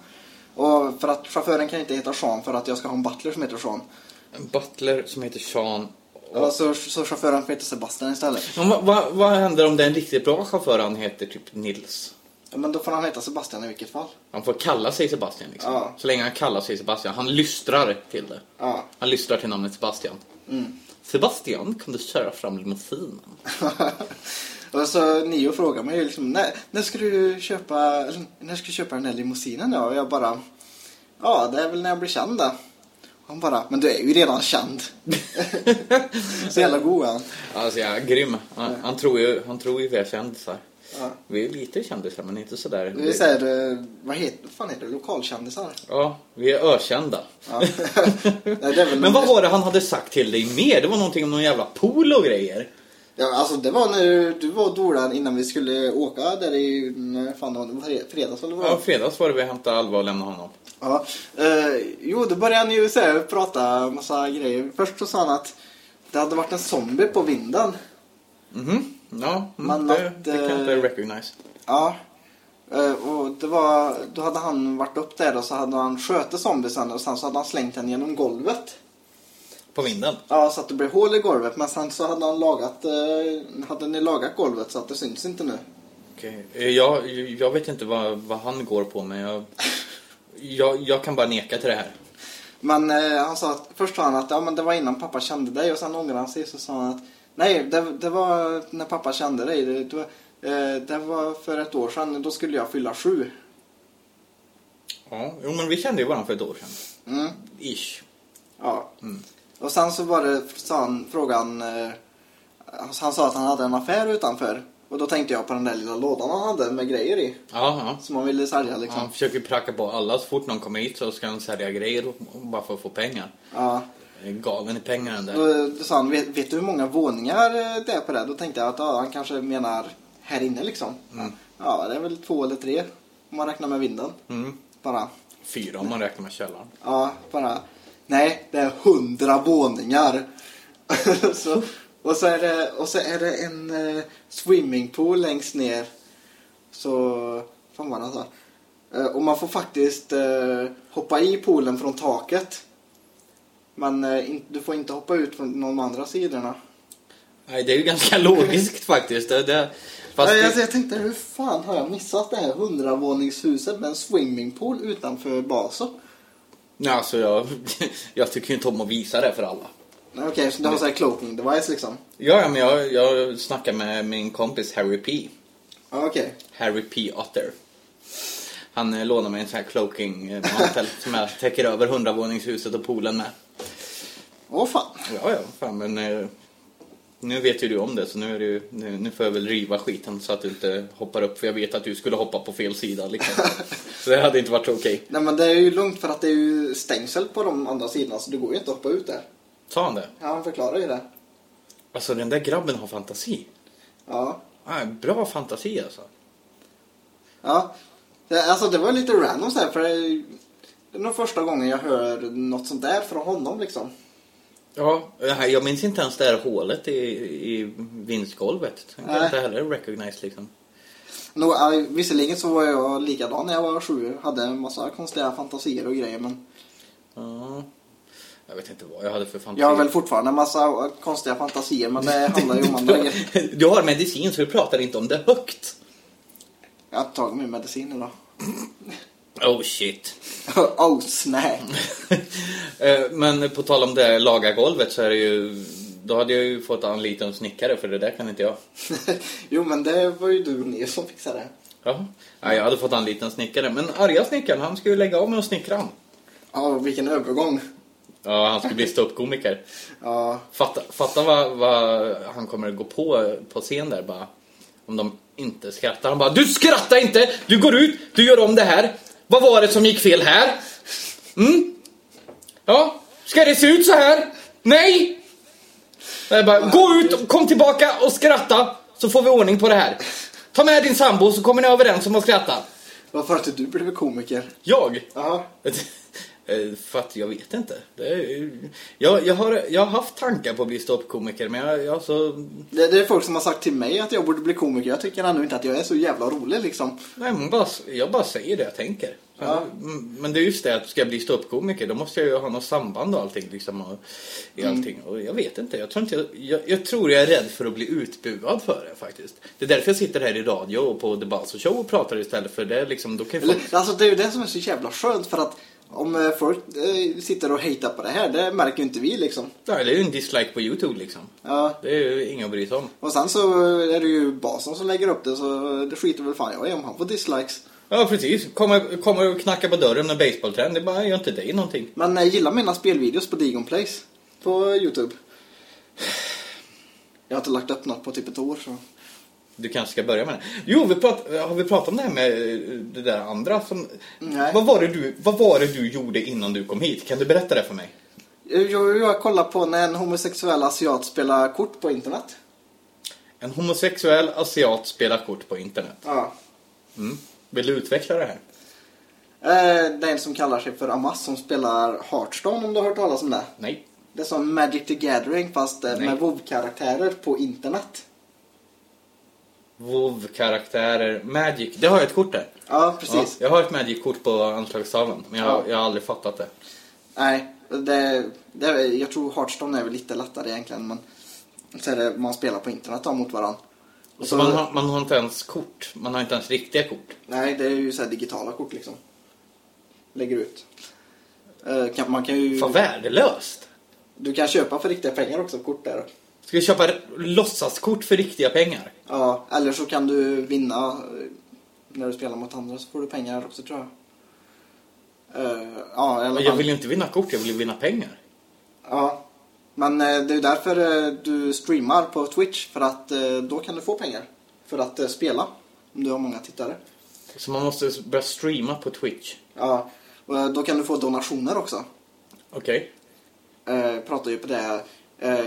Och för att chauffören kan inte heta Sean för att jag ska ha en butler som heter Sean. En butler som heter Sean. Ja, så, så chauffören heta Sebastian istället. Men vad, vad, vad händer om det är en riktigt bra chaufför han heter typ Nils? Ja, men då får han heta Sebastian i vilket fall. Han får kalla sig Sebastian liksom. Ja. Så länge han kallar sig Sebastian. Han lystrar till det. Ja. Han lystrar till namnet Sebastian. Mm. Sebastian, kan du köra fram limousinen? *laughs* och så Nio frågar mig liksom, när, när ska du köpa, när ska du köpa den här limousinen då? Och jag bara, ja det är väl när jag blir känd då. Och Han bara, men du är ju redan känd. *laughs* så jävla god är han. Alltså jag är grym. Han, han, tror ju, han tror ju vi är kändisar. Ja. Vi är lite kändisar men inte sådär. Det är så här, eh, vad heter, fan heter det, lokalkändisar? Ja, vi är ökända. Ja. *laughs* Nej, *laughs* Men vad var det han hade sagt till dig mer? Det var någonting om någon jävla pool och grejer. Ja, alltså det var när du var Dolan innan vi skulle åka där i, fan det var, fredags eller vad Ja, fredags var det vi hämtade Alva och lämnade honom. Ja. Eh, jo, då började han ju så här, prata massa grejer. Först så sa han att det hade varit en zombie på vinden. Mhm, ja. Men Mm, det, att, det kan jag inte eh, recognize. Ja. Eh, och det var, då hade han varit upp där och så hade han skjutit zombiesen och sen så hade han slängt den genom golvet. På vinden. Ja, så att det blev hål i golvet. Men sen så hade han lagat, eh, hade ni lagat golvet så att det syns inte nu. Okej. Eh, Jag, jag vet inte vad, vad han går på men jag, jag, jag kan bara neka till det här. Men eh, han sa att, först sa han att ja, men det var innan pappa kände dig och sen ångrade han sig så sa han att nej, det, det var när pappa kände dig. Det, det, var, eh, det var för ett år sedan, då skulle jag fylla sju. Ja, jo men vi kände ju varandra för ett år sedan. Mm, Ish. ja. Mm. Och sen så var det, sa han, frågan, eh, han sa att han hade en affär utanför. Och då tänkte jag på den där lilla lådan han hade med grejer i. Ja, ja. Som han ville sälja liksom. Han försöker pracka på alla så fort någon kommer hit så ska han sälja grejer bara för att få pengar. Ja. Är galen i pengar den där. Då, då sa han, vet, vet du hur många våningar eh, det är på det? Då tänkte jag att ja, han kanske menar här inne liksom. Mm. Ja, det är väl två eller tre. Om man räknar med vinden. Mm. Bara, Fyra om man räknar med källaren. ja, bara. Nej, det är hundra våningar. *laughs* så, och, så är det, och så är det en eh, swimmingpool längst ner. Så, fan vad han sa. Eh, och man får faktiskt eh, hoppa i poolen från taket. Men eh, du får inte hoppa ut från de andra sidorna. Nej, det är ju ganska logiskt faktiskt. Det, det, fast Ja, det, jag, tänkte, hur fan har jag missat det här hundravåningshuset med en swimmingpool utanför basen? Nej, alltså jag, *laughs* jag tycker ju inte om att visa det för alla. Nej, Okej, så du har så här cloaking device liksom? Ja, men jag, jag snackar med min kompis Harry P. Okej. Harry P. Otter. Han eh, lånar mig en sån här cloaking eh, *laughs* som jag täcker över hundravåningshuset och poolen med. Åh fan. Ja, ja, fan men eh, nu vet ju du om det så nu, är det ju, nu, nu får jag väl riva skiten så att du inte hoppar upp för jag vet att du skulle hoppa på fel sida liksom. *laughs* så det hade inte varit okej. Nej men det är ju lugnt för att det är ju stängsel på de andra sidorna så det går ju inte att hoppa ut där. Sa han det? Ja, han förklarar ju det. Alltså den där grabben har fantasi. Ja. Ah, bra fantasi alltså. Ja. Det, alltså det var lite random så här för det är, det är nog första gången jag hör något sånt där från honom liksom. Ja, eh, jag minns inte ens det här hålet i, i vindsgolvet. Kan jag Nej. inte heller recognize liksom. Ja, visserligen så var jag likadan när jag var sju. Hade en massa konstiga fantasier och grejer men Ja. Jag vet inte vad jag hade för fantasi. jag har väl fortfarande en massa konstiga fantasier men det handlar ju om andra *laughs* grejer. Du har medicin så du pratar inte om det högt. Jag har tagit min medicin idag. Oh shit. *laughs* oh snap. *laughs* Eh, Men på tal om det laga golvet så är det ju... Då hade jag ju fått anlita en snickare för det där kan inte jag. *laughs* jo men det var ju du och ni som fixade. Ja. Nej, jag hade fått anlita en snickare. Men arga snickaren, han skulle ju lägga av med att snickra han. Ja, vilken övergång. Ja, han skulle bli ståuppkomiker. Ja, Fatta, fatta vad, vad han kommer gå på på scen där bara. Om de inte skrattar. Han bara, du skrattar inte! Du går ut, du gör om det här. Vad var det som gick fel här? Mm? Ja, ska det se ut så här? Nej! Jag bara, gå ut, kom tillbaka och skratta så får vi ordning på det här. Ta med din sambo så kommer ni överens om att skratta. varför har inte du blivit komiker? Jag? Ja. *laughs* Eh, För att jag vet inte. Är, jag, jag, har, jag har haft tankar på att bli ståuppkomiker men jag, jag så... Det, det är folk som har sagt till mig att jag borde bli komiker. Jag tycker ändå inte att jag är så jävla rolig liksom. Nej, men bara, jag bara säger det jag tänker. Ja. Mm, Men det är just det att ska jag bli ståuppkomiker då måste jag ju ha något samband och allting. Liksom, och, i allting. Och jag vet inte. Jag tror, inte jag, jag, jag tror jag är rädd för att bli utbuad för det faktiskt. Det är därför jag sitter här i radio och på The Buzz Show och pratar istället för det liksom, då kan Eller, folk... alltså det är ju det som är så jävla skönt för att om eh, folk eh, sitter och hatar på det här, det märker ju inte vi liksom. Nej, det är ju en dislike på YouTube liksom. Ja. Det är ju inget att bry sig om. Och sen så är det ju basen som lägger upp det så det skiter väl fan jag i om han får dislikes. Ja, precis. Kommer, kommer och knackar på dörren med baseballträn. Det bara gör inte dig någonting. Men eh, gilla mina spelvideos på Digon Place på Youtube. Jag har inte lagt upp något på typ ett år så. Du kanske ska börja med det. Jo, vi prat, har vi pratat om det här med eh, det där andra som... Nej. Vad var, det du, vad var det du gjorde innan du kom hit? Kan du berätta det för mig? Jag, jag kollar på när en homosexuell asiat spelar kort på internet. En homosexuell asiat spelar kort på internet. Ja. Mm. Vill du utveckla det här? Eh, Det är en som kallar sig för Amas som spelar Hearthstone om du har hört talas om det. Nej. Det är som Magic the Gathering fast eh, med WoW-karaktärer på internet. WoW-karaktärer, Magic. Det har jag ett kort där. Ja, Ja, precis. jag har ett Magic-kort på anslagstavlan. Men jag, Ja. jag har aldrig fattat det. Nej, det, det, jag tror Hearthstone är väl lite lättare egentligen men så är det man spelar på internet då, mot varandra. Och Så man, har, man har inte ens kort. Man har inte ens riktiga kort. Nej, det är ju så digitala kort liksom. Lägger ut. Kan, man kan ju... Fan när Du kan köpa för riktiga pengar också, kort där. Ska vi köpa låtsaskort för riktiga pengar? Ja, eller så kan du vinna eh, när du spelar mot andra så får du pengar också tror jag. Eh, ja, eller Men jag vill ju inte vinna kort, jag vill ju vinna pengar. Ja, men eh, det är ju därför du streamar på Twitch för att då kan du få pengar för att spela om du har många tittare. Så man måste börja streama på Twitch. Ja, och då kan du få donationer också. Okej. Eh, pratar ju på det. Eh,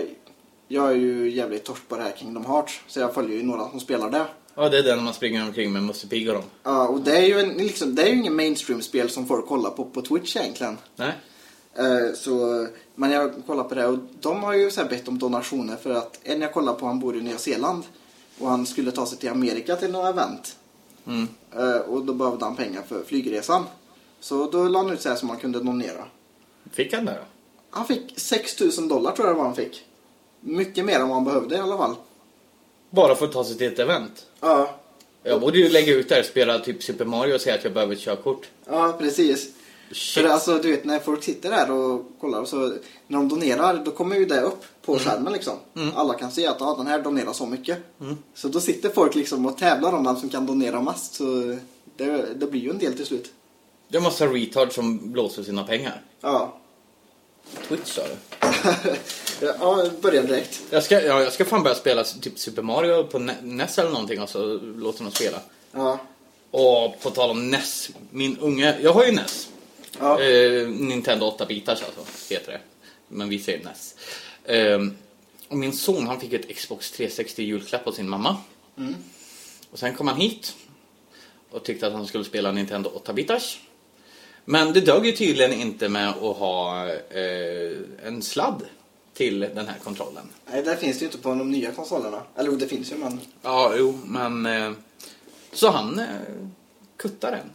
jag är ju jävligt torsk på det här Kingdom Hearts så jag följer ju några som spelar det. Ja, det är den man springer omkring med Musse Pigg och dem. Ja, och det är ju en, liksom, det är ju ingen mainstream-spel som folk kollar på på Twitch egentligen. Nej? Eh, så, men jag kollar på det och de har ju så här bett om donationer för att en jag kollar på han bor i Nya Zeeland och han skulle ta sig till Amerika till några event. Mm. Eh, och då behövde han pengar för flygresan. Så då la han ut så här som man kunde donera. Fick han det då? Han fick 6000 dollar tror jag det var han fick. Mycket mer än vad man behövde i alla fall. Bara för att ta sig till ett event. Ja, Jag borde ju lägga ut där, spela typ Super Mario och säga att jag behöver ett körkort. ja precis. För Shit. alltså, du vet när folk sitter där och kollar så när de donerar då kommer ju det upp på skärmen liksom. Alla kan se att ah, den här donerar så mycket. Så då sitter folk liksom och tävlar om vem som kan donera mest. Så det, det blir ju en del till slut. Det är en massa retards som blåser sina pengar. Ja. Twitch sa du? *laughs* ja, börja direkt. Jag ska, ja, jag ska fan börja spela typ Super Mario på Ne- NES eller någonting och så låter dem spela. Ja. Och på tal om NES, min unge, jag har ju NES. Ja. Eh, Nintendo 8-bitars alltså, heter det. Men vi säger NES. Eh, och min son han fick ett Xbox 360 i julklapp av sin mamma. Mm. Och sen kom han hit och tyckte att han skulle spela Nintendo 8-bitars. Men det dög ju tydligen inte med att ha eh, en sladd till den här kontrollen. Nej, det finns det ju inte på de nya konsolerna. Eller det finns ju men... Ja, jo, men... Eh, så han eh, kuttar den.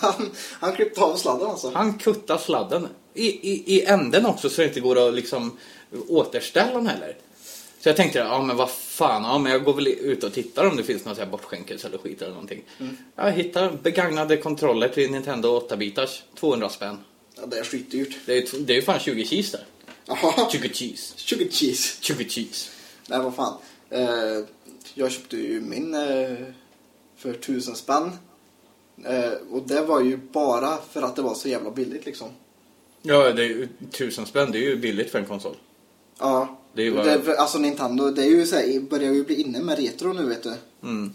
han, han klippte av sladden alltså. Han kuttar sladden. I, i, I änden också så det inte går att liksom återställa den heller. Så jag tänkte, ja men vad fan, ja men jag går väl ut och tittar om det finns någon så här bortskänkelse eller skit eller någonting. Jag hittar begagnade kontroller till Nintendo 8-bitars, 200 spänn. Ja, det är skitdyrt. Det är, ju- det är ju fan 20 cheese där. Jaha. 20 cheese. Sugar cheese. 20 cheese. Nej, vad fan. Eh, jag köpte ju min eh, för tusen spänn. Eh, och det var ju bara för att det var så jävla billigt liksom. Ja, det är ju tusen spänn, det är ju billigt för en konsol. Ja. Det är ju bara- det, alltså Nintendo, det är ju så här, börjar ju bli inne med retro nu vet du. Mm.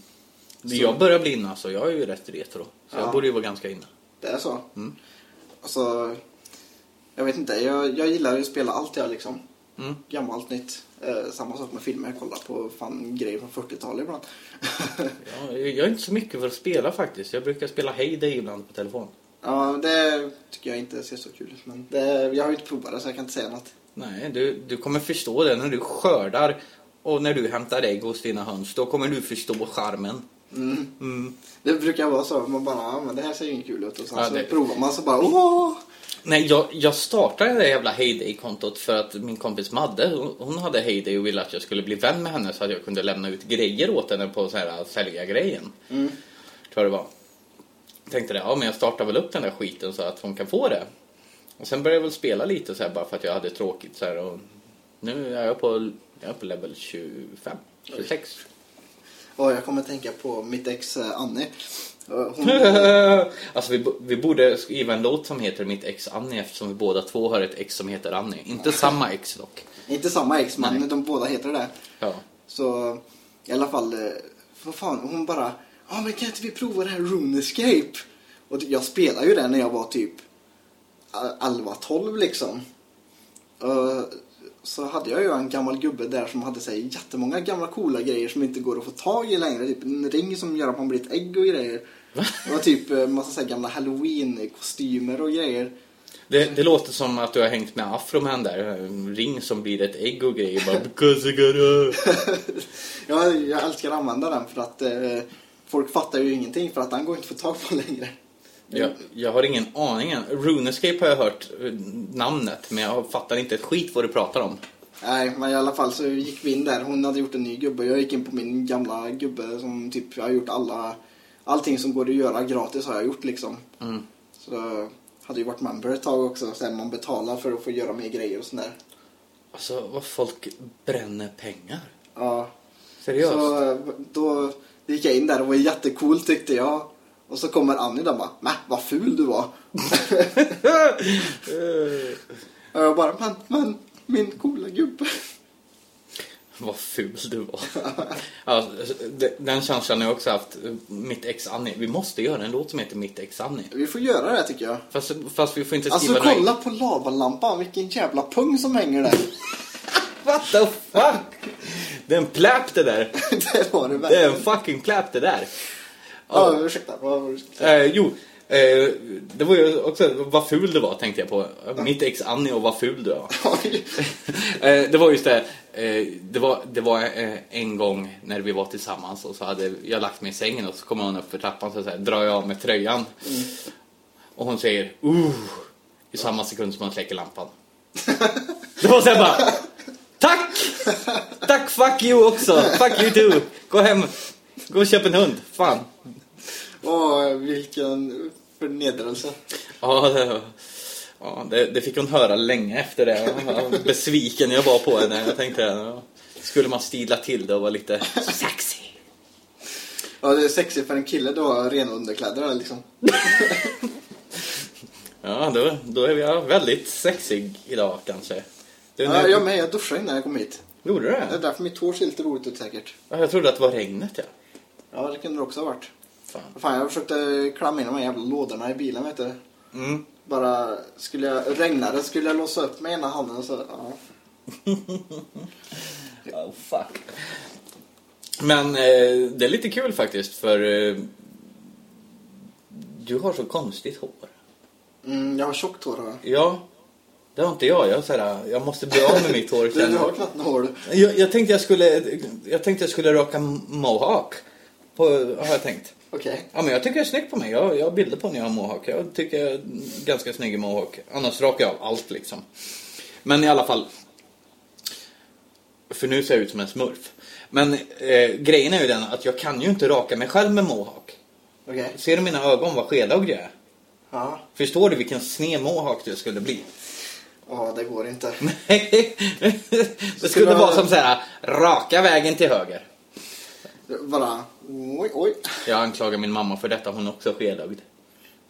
Jag börjar bli inne alltså, jag är ju rätt retro. Så Ja. jag borde ju vara ganska inne. Det är så. Mm. Alltså, jag vet inte, jag, jag gillar ju att spela allt jag liksom. Mm. Gammalt, nytt. Eh, samma sak med filmer, jag kollar på fan grejer från 40-talet ibland. *laughs* Ja, jag är inte så mycket för att spela faktiskt. Jag brukar spela Heyday ibland på telefon. ja, det tycker jag inte ser så kul ut. Men det, jag har ju inte provat det så jag kan inte säga något. Nej, du, du kommer förstå det när du skördar och när du hämtar ägg hos dina höns. Då kommer du förstå charmen. Mm. Mm. Det brukar vara så, man bara, ja, men det här ser ju inte kul ut. Och sen Ja, så det- provar man så bara, åh! Nej, jag, jag startade det jävla Heyday-kontot för att min kompis Madde, hon, hon hade Heyday och ville att jag skulle bli vän med henne så att jag kunde lämna ut grejer åt henne på så här sälja grejen. Mm. Tror jag det var. Tänkte det, ja men jag startar väl upp den där skiten så att hon kan få det. Och sen började jag väl spela lite så här bara för att jag hade tråkigt så här och nu är jag på, jag är på level 25, 26. Och jag kommer tänka på mitt ex eh, Annie. Eh, Hon, *laughs* alltså vi, vi borde skriva en låt som heter Mitt ex Annie eftersom vi båda två har ett ex som heter Annie. Inte samma ex dock. inte samma ex, men Nej. de båda heter det. Ja. Så i alla fall, eh, vad fan, hon bara, ja men kan inte vi prova det här RuneScape? Och jag spelade ju det när jag var typ 11-12 liksom. Eh, Så hade jag ju en gammal gubbe där som hade så här, jättemånga gamla coola grejer som inte går att få tag i längre. Typ en ring som gör att man blir ett ägg och grejer. Det var typ eh, massa så här gamla halloween-kostymer och grejer. Det, det låter som att du har hängt med Afroman där. En ring som blir ett ägg och grejer. Bara because gotta... *laughs* Jag, jag älskar att använda den för att eh, folk fattar ju ingenting för att den går inte att få tag på längre. Jag, jag har ingen aning. Runescape har jag hört namnet, men jag fattar inte ett skit vad du pratar om. Nej, men i alla fall så gick vi in där. Hon hade gjort en ny gubbe. Jag gick in på min gamla gubbe som typ, jag har gjort alla, allting som går att göra gratis har jag gjort liksom. Mm. Så hade ju varit member ett tag också. Sen man betalar för att få göra mer grejer och sådär. Alltså, vad folk bränner pengar. Ja. Seriöst. Så eh, då gick jag in där och var jättecool tyckte jag. Och så kommer Annie där och bara, Mä, vad ful du var. *laughs* och jag bara, men, men, min coola gubbe. Vad ful du var. de- den känslan har jag också haft. Mitt ex Annie. Vi måste göra en låt som heter Mitt ex Annie. Vi får göra det tycker jag. Fast, fast vi får inte Alltså skriva några- kolla på lavalampan, vilken jävla pung som hänger där. *laughs* What the fuck? Det är en pläp det där. *laughs* det var det Det är verkligen. en fucking pläp det där. Ja, ursäkta. Vad var det? Eh, jo, eh, det var ju också vad ful du var tänkte jag på. Mitt ex Annie och vad ful du var. *laughs* *laughs* Eh, det var just det, eh, det var, det var eh, en gång när vi var tillsammans och så hade jag lagt mig i sängen och så kommer hon upp för trappan så, så här, drar jag av mig tröjan. Och hon säger uh i samma sekund som hon släcker lampan. *laughs* det var så här bara, tack! Tack, fuck you också! Fuck you too! Gå hem, gå och köp en hund. Fan. Åh, vilken förnedrelse. Ja, det, ja det, det fick hon höra länge efter det. Vad besviken jag var på henne. Jag tänkte, ja, skulle man stila till det och vara lite sexy? Ja, det är sexigt för en kille då har rena underkläder liksom. Ja, då, då är jag väldigt sexig idag kanske. Du, Ja, nu- jag med, jag duschade innan jag kom hit. Gjorde du Det är det? därför mitt hår ser lite roligt ut säkert. Ja, Jag trodde att det var regnet, ja. Ja, det kunde det också ha varit. Fan. Fan, jag försökte klamma in de här jävla lådorna i bilen vet du. Mm. Bara, skulle jag, regnade skulle jag låsa upp med ena handen så, ja. *laughs* Oh, fuck. Men eh, det är lite kul faktiskt för eh, du har så konstigt hår. Mm, jag har tjockt hår jag. Ja, det har inte jag. Jag, så här, jag måste bli av med mitt hår. *laughs* Du, du har knappt hår. Jag, jag tänkte jag skulle, jag tänkte jag skulle raka mohawk. På, har jag tänkt. Okej. Ja, men jag tycker jag är snygg på mig. Jag, jag har bilder på när jag har mohawk. Jag tycker jag är ganska snygg i mohawk. Annars rakar jag av allt liksom. Men i alla fall. För nu ser jag ut som en smurf. Men eh, grejen är ju den att jag kan ju inte raka mig själv med mohawk. Okej. Ser du mina ögon vad skedagg jag är? Ja. Förstår du vilken sned mohawk det skulle bli? Ja, det går inte. *laughs* Nej, det skulle vara som så här raka vägen till höger. Bara, oj, oj. Jag anklagar min mamma för detta, hon är också skedagd.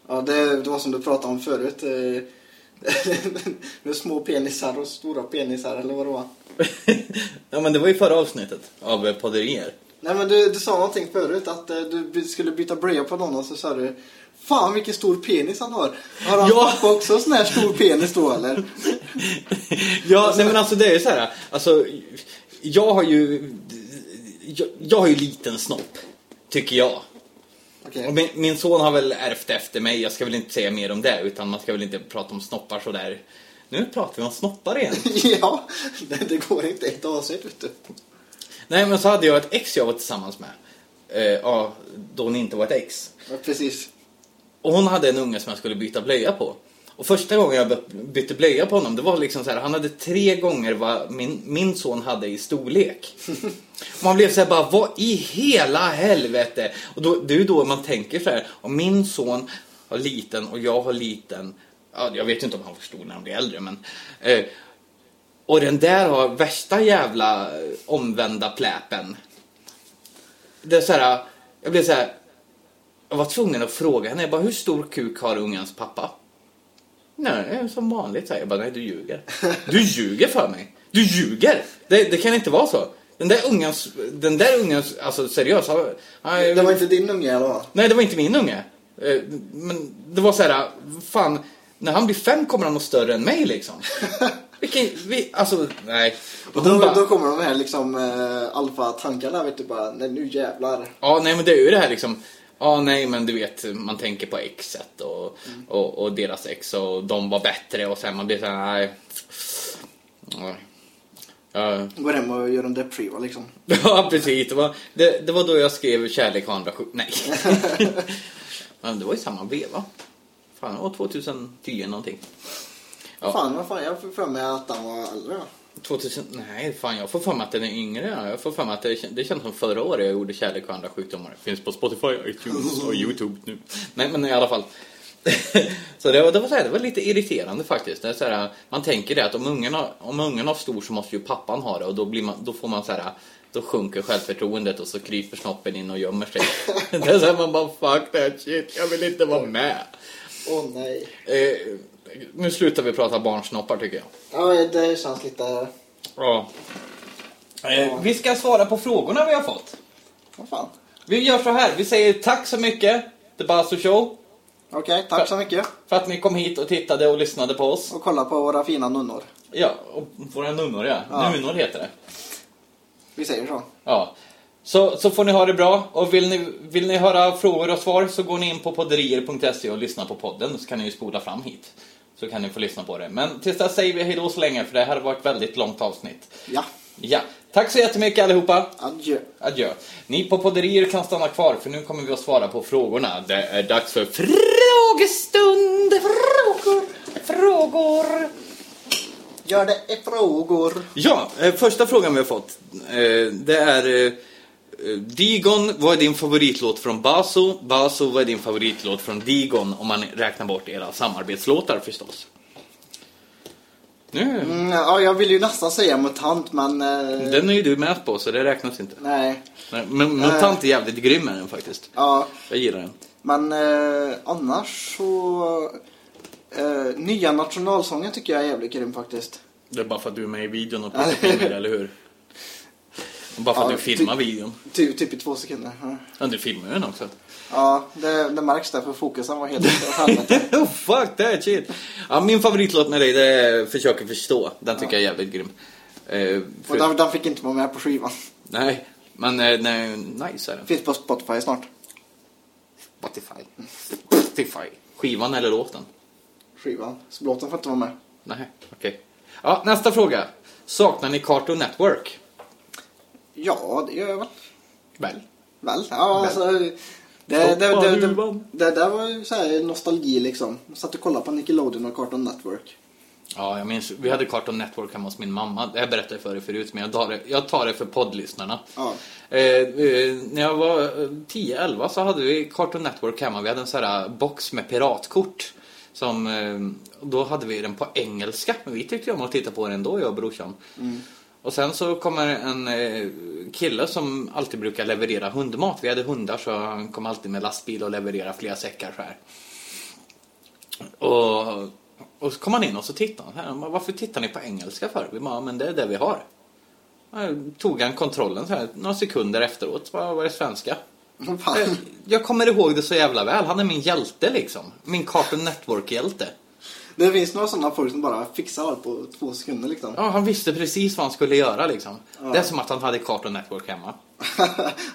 Ja, det, det var som du pratade om förut. eh, *laughs* Med små penisar och stora penisar, eller vad det var. *laughs* ja men det var ju förra avsnittet av eh, podderier. Nej, men du, du sa någonting förut, att eh, du skulle byta blöja på någon och så sa du Fan vilken stor penis han har. Har han Ja. pappa också sån här stor penis då eller? *laughs* Ja, nej men alltså det är ju så här, alltså jag har ju, jag, jag har ju liten snopp, tycker jag. Och min, min son har väl ärvt efter mig, jag ska väl inte säga mer om det, utan man ska väl inte prata om snoppar sådär. Nu pratar vi om snoppar igen. *laughs* ja, det, det går inte ett avsnitt vet du. Nej men så hade jag ett ex jag var tillsammans med. Eh, ja, då hon inte var ett ex. Ja, precis. Och hon hade en unge som jag skulle byta blöja på. Och första gången jag by- bytte blöja på honom, det var liksom så här, han hade tre gånger vad min, min son hade i storlek. *laughs* Man blev så här bara, vad i hela helvete? Och då, det är ju då man tänker så här, om min son har liten och jag har liten, ja, jag vet inte om han får stor när han blir äldre, men eh, och den där har värsta jävla eh, omvända pläpen. Det är så här, jag blev så här, jag var tvungen att fråga henne, jag bara, hur stor kuk har ungens pappa? Nej, som vanligt, säger jag bara, nej du ljuger. Du ljuger för mig. Du ljuger! Det, det kan inte vara så. Den där ungens, den där ungens, alltså seriöst. Det var inte din unge eller vad? Nej, det var inte min unge. Eh, Men det var så här, fan, när han blir fem kommer han nog större än mig liksom. *laughs* Vilken, vi, alltså, nej. Och då, bara- då kommer de här liksom äh, alfa-tankarna vet du bara, nej nu jävlar. Ja, nej men det är ju det här liksom. Ja, nej men du vet, man tänker på exet och, och, och deras ex och de var bättre och sen man blir såhär, nej. Nej. Ja, Går hem och gör en depriva liksom. *laughs* Ja, precis. Det var, det, det var då jag skrev Kärlek och andra sjuk... Nej. *laughs* Men det var i samma veva. Fan, det var 2010 någonting. Ja. Fan, vad fan, jag får för mig att han var äldre. Ja. 2000, nej, fan jag får för mig att den är yngre. Jag får för mig att det, det känns som förra året jag gjorde Kärlek och andra sjukdomar. Finns på Spotify, iTunes och *laughs* YouTube nu. Nej, men i alla fall. *laughs* så det var, det var, så här, det var lite irriterande faktiskt. Det är så här, man tänker det att om ungen, har, om ungen har stor så måste ju pappan ha det och då, blir man, då får man så här, då sjunker självförtroendet och så kryper snoppen in och gömmer sig. *laughs* det är så här, man bara fuck that shit, jag vill inte vara med. Åh nej. Eh, nu slutar vi prata barnsnoppar tycker jag. Ja, det känns lite... Ja. Eh, vi ska svara på frågorna vi har fått. Vad fan. Vi gör så här, vi säger tack så mycket till Basso Show Okej, tack så mycket. för att ni kom hit och tittade och lyssnade på oss. Och kolla på våra fina nunnor. Ja, och våra nunnor ja. Ja. Nunor heter det. Vi säger så. Ja. Så, så får ni ha det bra och vill ni, vill ni höra frågor och svar så går ni in på podderier.se och lyssnar på podden så kan ni ju spola fram hit. Så kan ni få lyssna på det. Men tills dess säger vi hejdå så länge för det här har varit ett väldigt långt avsnitt. Ja, Ja, tack så jättemycket allihopa. adjö. Adjö. Ni på podderier kan stanna kvar för nu kommer vi att svara på frågorna. Det är dags för frågestund. Frågor, frågor. Gör det frågor. Ja, eh, första frågan vi har fått. Eh, det är... Eh, Digon, vad är din favoritlåt från Baso? Baso, vad är din favoritlåt från Digon? Om man räknar bort era samarbetslåtar förstås. Nu, Mm, ja, jag vill ju nästan säga MUTANT, men... Eh, den är ju du med på så det räknas inte. Nej. Nej, Men Mutant är jävligt grym med den faktiskt. Ja, Jag gillar den. men eh, annars så... Eh, nya nationalsången tycker jag är jävligt grym faktiskt. Det är bara för att du är med i videon och pratar *laughs* filmer, eller hur? Bara för att Ja, du filmar ty- videon. Typ, typ i två sekunder. Ja. Ja, du filmar den också. Ja, det, det märks där för fokusen var helt åt helvete. *laughs* oh, fuck that shit! Ja, min favoritlåt med dig det är Försöker förstå. Den tycker jag är jävligt grym. Eh, för, Och den, den fick inte vara med på skivan. Nej, men eh, nej, nice är den. Finns på Spotify snart. Spotify. Spotify. Skivan eller låten? Skivan. Så låten får inte vara med. Nej, okej. Ja, nästa fråga. Saknar ni Cartoon Network? Ja, det gör jag väl. Väl? Väl? Ja, alltså... Det, det, det, det, där var ju så här nostalgi liksom. Satt och kollade på Nickelodeon och Cartoon Network. Ja, jag minns. Vi hade Cartoon Network hemma hos min mamma. Det här berättade jag för er förut, men jag tar det, jag tar det för poddlyssnarna. Ja. Eh, eh, när jag var eh, 10-11 så hade vi Cartoon Network hemma. Vi hade en sån här box med piratkort. Som, eh, då hade vi den på engelska, men vi tyckte ju om att titta på den ändå, jag och brorsan. Och sen så kommer en eh, kille som alltid brukar leverera hundmat. Vi hade hundar så han kom alltid med lastbil och levererade flera säckar så här. Och, och så kom han in och så tittade han. Han bara, Varför tittar ni på engelska för? Vi bara, "Ja, men det är det vi har. Jag tog han kontrollen så här, några sekunder efteråt så var det svenska. Vad fan. Eh, Jag kommer ihåg det så jävla väl. Han är min hjälte liksom. Min Cartoon Network-hjälte. Det finns några sådana folk som bara fixar allt på två sekunder liksom. Ja, han visste precis vad han skulle göra liksom. Det är som att han hade Cartoon Network hemma. *laughs*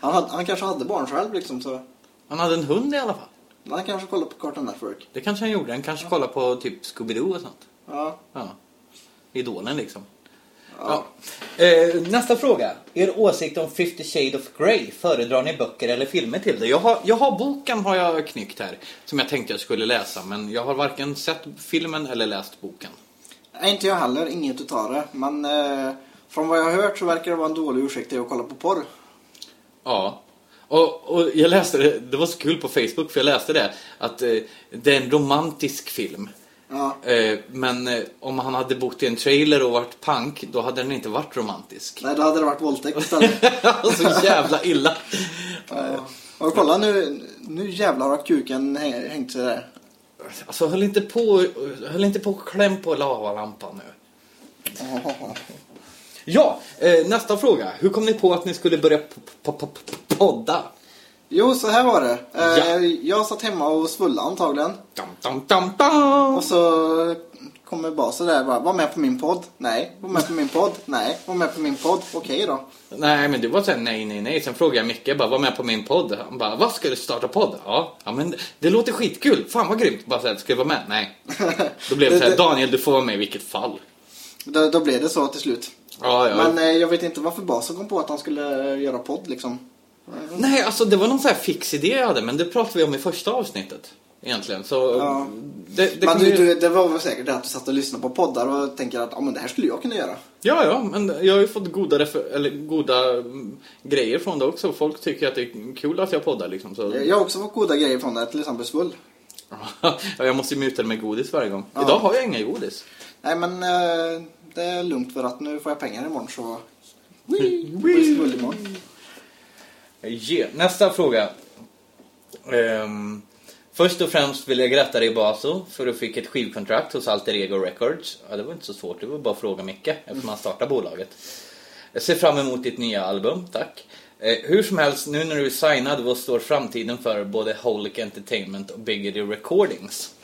han, hade, han kanske hade barn själv liksom så... Han hade en hund i alla fall. Han kanske kollade på Cartoon Network. Det kanske han gjorde. Han kanske kollade på typ Scooby-Doo och sånt. Ja. Ja. Idolen liksom. Ja. Eh, nästa fråga. Er åsikt om 50 Shade of Grey. Föredrar ni böcker eller filmer till det? Jag har, jag har boken har jag knyckt här. Som jag tänkte jag skulle läsa. Men jag har varken sett filmen eller läst boken. Nej, inte jag heller. Inget utav det. Men eh, från vad jag har hört så verkar det vara en dålig ursäkt till att kolla på porr. Ja. Och, och jag läste det, det var så kul på Facebook för jag läste det. Att eh, det är en romantisk film. Ja. Eh, men eh, om han hade bott i en trailer och varit punk, då hade den inte varit romantisk. Nej, då hade det varit våldtäkt *laughs* så jävla illa. ja. Och kolla nu, nu jävlar har kuken hä- hängt sig där. Alltså höll inte på, höll inte på att kläm på lavalampan nu. Ja, eh, nästa fråga. Hur kom ni på att ni skulle börja podda? Jo, så här var det. Eh, Ja. Jag satt hemma och svullade antagligen. Dam, dam, dam, dam. Och så kommer basen där bara, var med på min podd? Nej. Var med på min podd? Nej. Var med på min podd? Okej då. Nej, men du var såhär nej, nej, nej. Sen frågade jag Micke, bara, var med på min podd? Han bara, vad ska du starta podd? Ja, ja men det låter skitkul. Fan vad grymt. Bara såhär, ska du vara med? Nej. *laughs* Då blev det såhär, Daniel du får vara med i vilket fall. Då, då blev det så till slut. Ja, ja. Men eh, jag vet inte varför basen kom på att han skulle göra podd liksom. Nej, alltså det var någon sån här fix idé jag hade, men det pratade vi om i första avsnittet. Egentligen, så... Ja. Det, det men du, ju- du, det var väl säkert det att du satt och lyssnade på poddar och tänker att ah, men det här skulle jag kunna göra. Ja, ja, men jag har ju fått goda, eller goda mm, grejer från det också. Folk tycker att det är kul att jag poddar liksom. Så... Jag har också fått goda grejer från det, till exempel svull. *laughs* ja, jag måste ju muta med godis varje gång. Ja. Idag har jag inga godis. Nej men eh, det är lugnt för att nu får jag pengar imorgon så... *laughs* Wee, Wee. Yeah. nästa fråga. Um, först och främst vill jag gratta dig Baso för du fick ett skivkontrakt hos Alter Ego Records. Ja, det var inte så svårt, det var bara att fråga Micke eftersom han startade bolaget. Jag ser fram emot ditt nya album, tack. Eh, hur som helst, nu när du är signad, vad står framtiden för både Holic Entertainment och Biggity Recordings?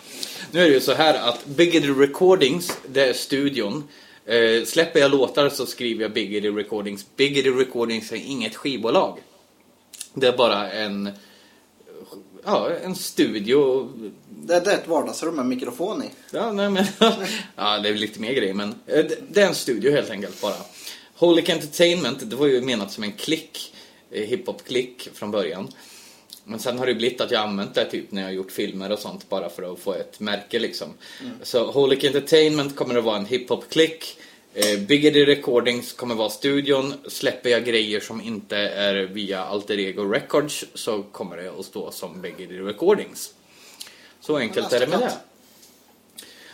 Nu är det ju så här att Biggity Recordings, det är studion. Eh, släpper jag låtar så skriver jag Biggity Recordings. Biggity Recordings är inget skivbolag. Det är bara en, ja, en studio. Det, är ett vardagsrum med mikrofon i. Ja, nej, men, *laughs* ja, det är lite mer grejer, men eh, det, är en studio helt enkelt bara. Holic Entertainment, det var ju menat som en klick, eh, hiphop-klick från början. Men sen har det blivit att jag använt det typ när jag har gjort filmer och sånt bara för att få ett märke liksom. Så Holic Entertainment kommer att vara en hiphop-klick. Eh, Biggity Recordings kommer vara studion. Släpper jag grejer som inte är via Alter Ego Records så kommer det att stå som Biggity Recordings. Så enkelt är det med det.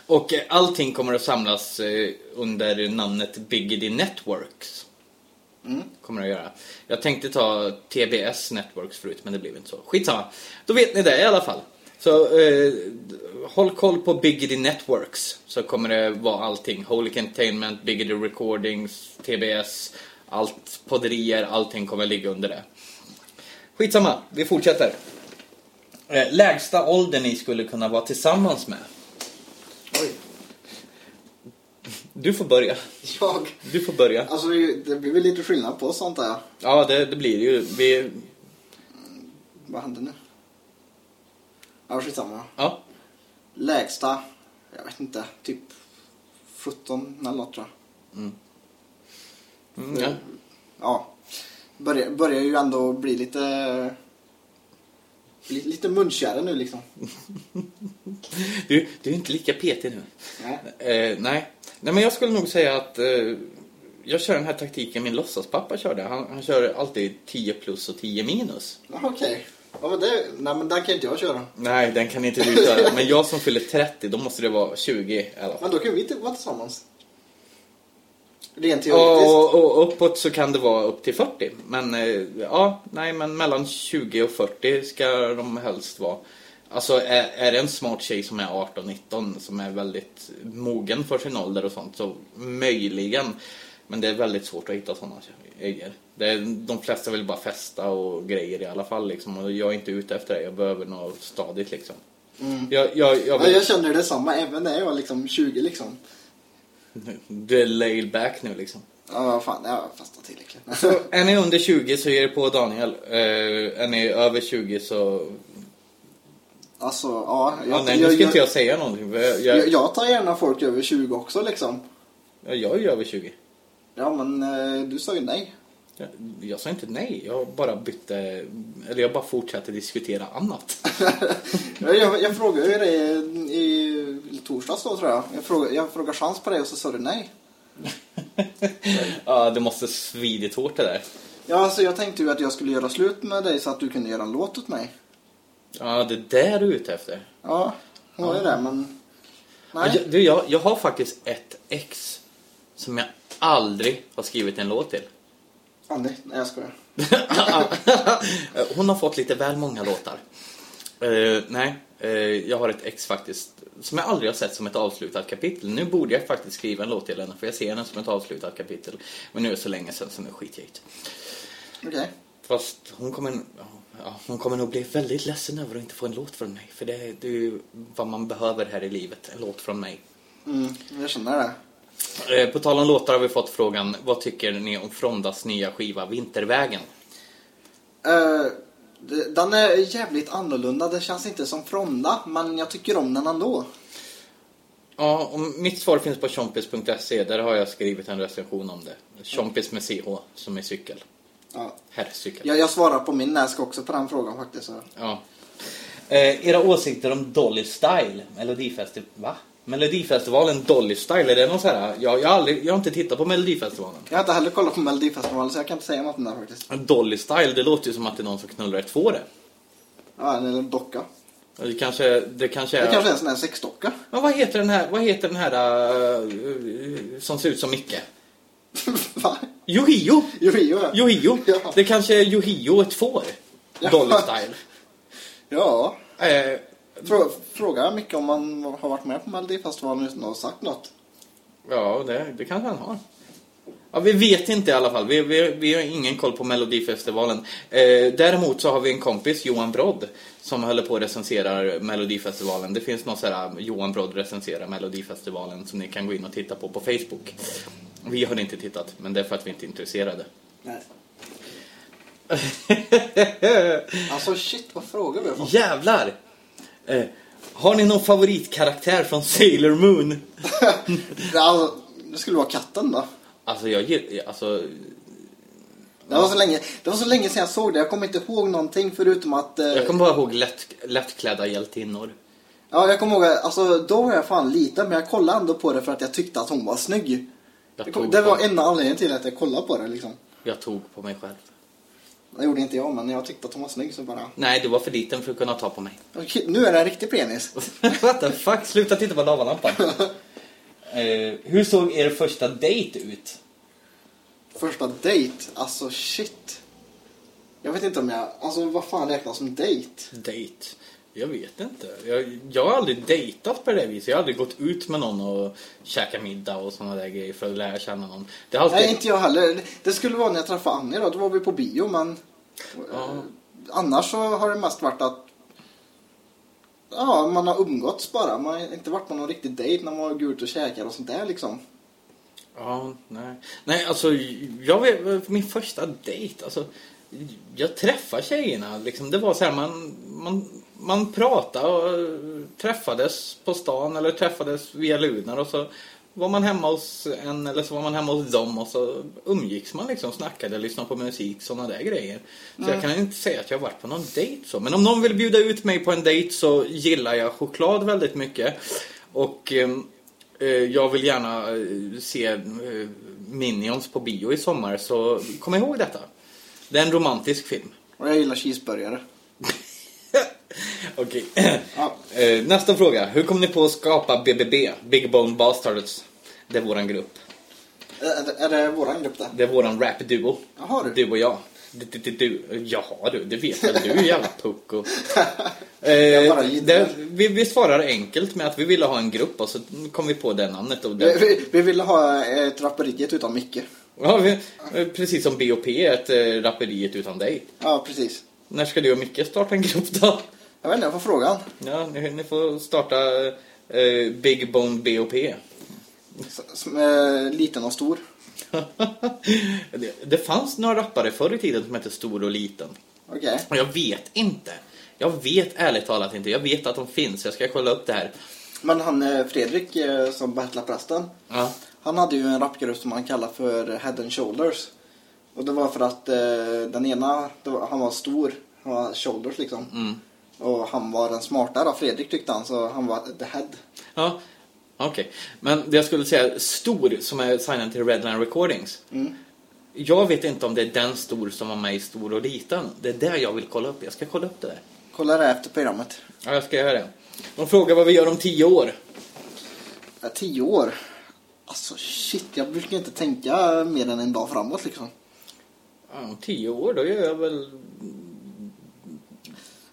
Och eh, allting kommer att samlas eh, under namnet Biggity Networks. Mm. Kommer att göra. Jag tänkte ta TBS Networks förut men det blev inte så. Skitsamma. Då vet ni det i alla fall. Så eh, håll koll på Biggity Networks så kommer det vara allting. Holy Entertainment, Biggity Recordings, TBS, allt podderier, allting kommer ligga under det. Skitsamma, vi fortsätter. Eh, lägsta ålder ni skulle kunna vara tillsammans med. Oj. Du får börja. Jag? Du får börja. Alltså det det blir väl lite skillnad på sånt där. Ja, det, det blir det ju. Vi, Vad händer nu? Ja, skitsamma. ja. Lägsta, jag vet inte, typ 17 eller något tror jag. Mm, ja. Ja. Börjar, börjar ju ändå bli lite... Bli, lite munkära nu liksom. *laughs* Du, du är inte lika petig nu. Nej. Eh, nej. nej, men jag skulle nog säga att eh, jag kör den här taktiken min låtsaspappa körde. Han, han kör alltid 10 plus och 10 minus. Okej. Ja, men det, nej men den kan inte jag köra. Nej, den kan inte du köra. *laughs* Men jag som fyller 30, då måste det vara 20 i alla fall. Men då kan vi inte vara tillsammans. Rent teoretiskt. Och, och uppåt så kan det vara upp till 40. Men eh, ja, nej men mellan 20 och 40 ska de helst vara. Alltså är, är det en smart tjej som är 18-19 som är väldigt mogen för sin ålder och sånt så möjligen. Men det är väldigt svårt att hitta sådana tjejer. Det är, de flesta vill bara festa och grejer i alla fall liksom. Och jag är inte ute efter det. Jag behöver något stadigt liksom. Mm. Jag, jag, jag Ja, vill, jag känner detsamma även när jag var liksom 20 liksom. *laughs* Du är laid back nu liksom. Ja, fan, jag har festat tillräckligt. *laughs* Så är ni under 20 så ger det på Daniel. Eh, är ni över 20 så... Alltså, ja. Ja, nej, nu ska inte jag säga någonting. Jag, jag, jag, jag tar gärna folk över 20 också liksom. jag, jag är ju över 20. Ja, men eh, du sa ju nej. Jag, jag sa inte nej, jag bara bytte... Eller jag bara fortsatte diskutera annat. *laughs* jag, jag, frågade ju dig i, i torsdags då tror jag. Jag frågade, jag frågade chans på dig och så sa du nej. *laughs* ja, det måste svidit hårt det där. Ja, alltså jag tänkte ju att jag skulle göra slut med dig så att du kunde göra en låt åt mig. Ja, det där du är ute efter. Ja, hon var ju det, men... Men Nej. Jag, du, jag, jag har faktiskt ett ex som jag aldrig har skrivit en låt till. Ja, nej, jag skojar. *laughs* Hon har fått lite väl många låtar. Eh, nej, eh, jag har ett ex faktiskt som jag aldrig har sett som ett avslutat kapitel. Nu borde jag faktiskt skriva en låt till henne för jag ser henne som ett avslutat kapitel. Men nu är det så länge sedan så nu skiter jag i. Okej. Fast hon kommer, ja, hon kommer nog bli väldigt ledsen över att inte få en låt från mig. För det, är- det är ju vad man behöver här i livet, en låt från mig. Mm, jag känner det. Eh, På tal om låtar har vi fått frågan, vad tycker ni om Frondas nya skiva Vintervägen? Eh, den är jävligt annorlunda. Det känns inte som Fronda, men jag tycker om den ändå. Ja, och mitt svar finns på chompis.se. Där har jag skrivit en recension om det. Chompis med CH, som är cykel. Ja. Herrcykel. Jag, jag svarar på min näsk också på den frågan faktiskt. Så. Ja. Eh, era åsikter om Dolly Style, Melodifestival... Va? Melodifestivalen Dolly Style, är det någon så här... Jag, jag, har aldrig, jag har inte tittat på Melodifestivalen. Jag har inte heller kollat på Melodifestivalen så jag kan inte säga något om den faktiskt. Dolly Style, det låter ju som att det är någon som knullar ett fåre. Ja, eller en docka. Det kanske, det kanske är... Det kanske är en sån här sexdocka. Men vad heter den här, vad heter den här uh, som ser ut som Micke? *laughs* Va? Yohio! Yohio ja. Yohio! *laughs* Ja. Det kanske är Yohio ett får. Ja. Dolly Style. Ja. Eh, fråga mycket om man har varit med på Melodifestivalen utan att ha sagt något. ja, det, det kanske han har. Ja, vi vet inte i alla fall. Vi, vi, vi har ingen koll på Melodifestivalen. Eh, däremot så har vi en kompis, Johan Brodd, som håller på och recenserar Melodifestivalen. Det finns någon sån här Johan Brodd recenserar Melodifestivalen som ni kan gå in och titta på på Facebook. Vi har inte tittat, men det är för att vi inte är intresserade. Nej. *laughs* Alltså shit, vad frågar vi om? Jävlar! Eh, har ni någon favoritkaraktär från Sailor Moon? *laughs* alltså, det skulle vara katten då. Alltså jag gillar, alltså... Det var, så länge, det var så länge sedan jag såg det. Jag kommer inte ihåg någonting förutom att... Eh, Jag kommer bara ihåg lätt, lättklädda hjältinnor. Ja, jag kommer ihåg alltså, då var jag fan liten, men jag kollade ändå på det för att jag tyckte att hon var snygg. Jag det var på, enda anledningen till att jag kollade på det liksom. jag tog på mig själv. Det gjorde inte jag, men jag tyckte att hon var snygg så bara... Nej, du var för liten för att kunna ta på mig. Okej, nu är det en riktig penis. *laughs* What the fuck? Sluta titta på lavalampan. *laughs* eh, hur såg er första dejt ut? Första dejt, alltså shit. Jag vet inte om jag... Alltså vad fan räknas som dejt? Dejt? Jag vet inte. Jag, jag har aldrig dejtat på det viset. Jag har aldrig gått ut med någon och käkat middag och sådana där grejer för att lära känna någon. Det alltid... Nej, inte jag heller. Det skulle vara när jag träffade Annie då. Då var vi på bio, men... Ja. eh, Annars så har det mest varit att... Ja, man har umgåtts bara. Man har inte varit på någon riktig dejt när man går ut och käkar och sånt där liksom. Ja, nej. Nej, alltså jag vet, min första dejt, alltså jag träffade tjejerna liksom. Det var så här, man, man, man pratade och träffades på stan eller träffades via lunar och så var man hemma hos en eller så var man hemma hos dem och så umgicks man liksom, snackade, lyssnade på musik, sådana där grejer. Så jag kan inte säga att jag har varit på någon dejt så. Men om någon vill bjuda ut mig på en dejt så gillar jag choklad väldigt mycket. Och ehm, Eh, jag vill gärna eh, se eh, Minions på bio i sommar, så kom ihåg detta. Det är en romantisk film. Och jag gillar cheeseburgare. *laughs* Okej. Ja. *clears throat* Eh, Nästa fråga. Hur kom ni på att skapa BBB? Big Bone Bastards. Det är våran grupp. Är, det- är det våran grupp det? Det är våran rap-duo. Jaha du. Du och jag. Du, du, du, du. Jaha du, det vet väl du *laughs* jävla pucko. Eh, det, vi, vi svarar enkelt med att vi ville ha en grupp och så kom vi på det namnet. Och Vi, det, vi, vi ville ha ett rapperiet utan Micke. ja, vi, eh, precis som BOP ett eh, rapperiet utan dig. Ja, precis. När ska du och Micke starta en grupp då? Jag vet inte, jag får frågan. Ja, ni, ni får starta eh, Big Bone BOP. Som är liten och stor. *laughs* det, det fanns några rappare förr i tiden som hette Stor och Liten. Okej. Och jag vet inte. Jag vet ärligt talat inte. Jag vet att de finns. Jag ska kolla upp det här. Men han eh, Fredrik eh, som battlade prästen. Ja. Han hade ju en rapgrupp som han kallar för Head and Shoulders. Och det var för att eh, den ena, var, han var stor, han var shoulders liksom. Mm. Och han var den smarta då, Fredrik tyckte han, så han var the head. Ja, okej. Men det jag skulle säga, Stor som är signad till Redline Recordings. Mm. Jag vet inte om det är den Stor som var med i Stor och Liten. Det är det jag vill kolla upp. Jag ska kolla upp det där. Kolla det efter programmet. Ja, jag ska göra det. De frågar vad vi gör om tio år. Ja, tio år. Alltså shit, jag brukar inte tänka mer än en dag framåt liksom. Ja, om tio år, då gör jag väl...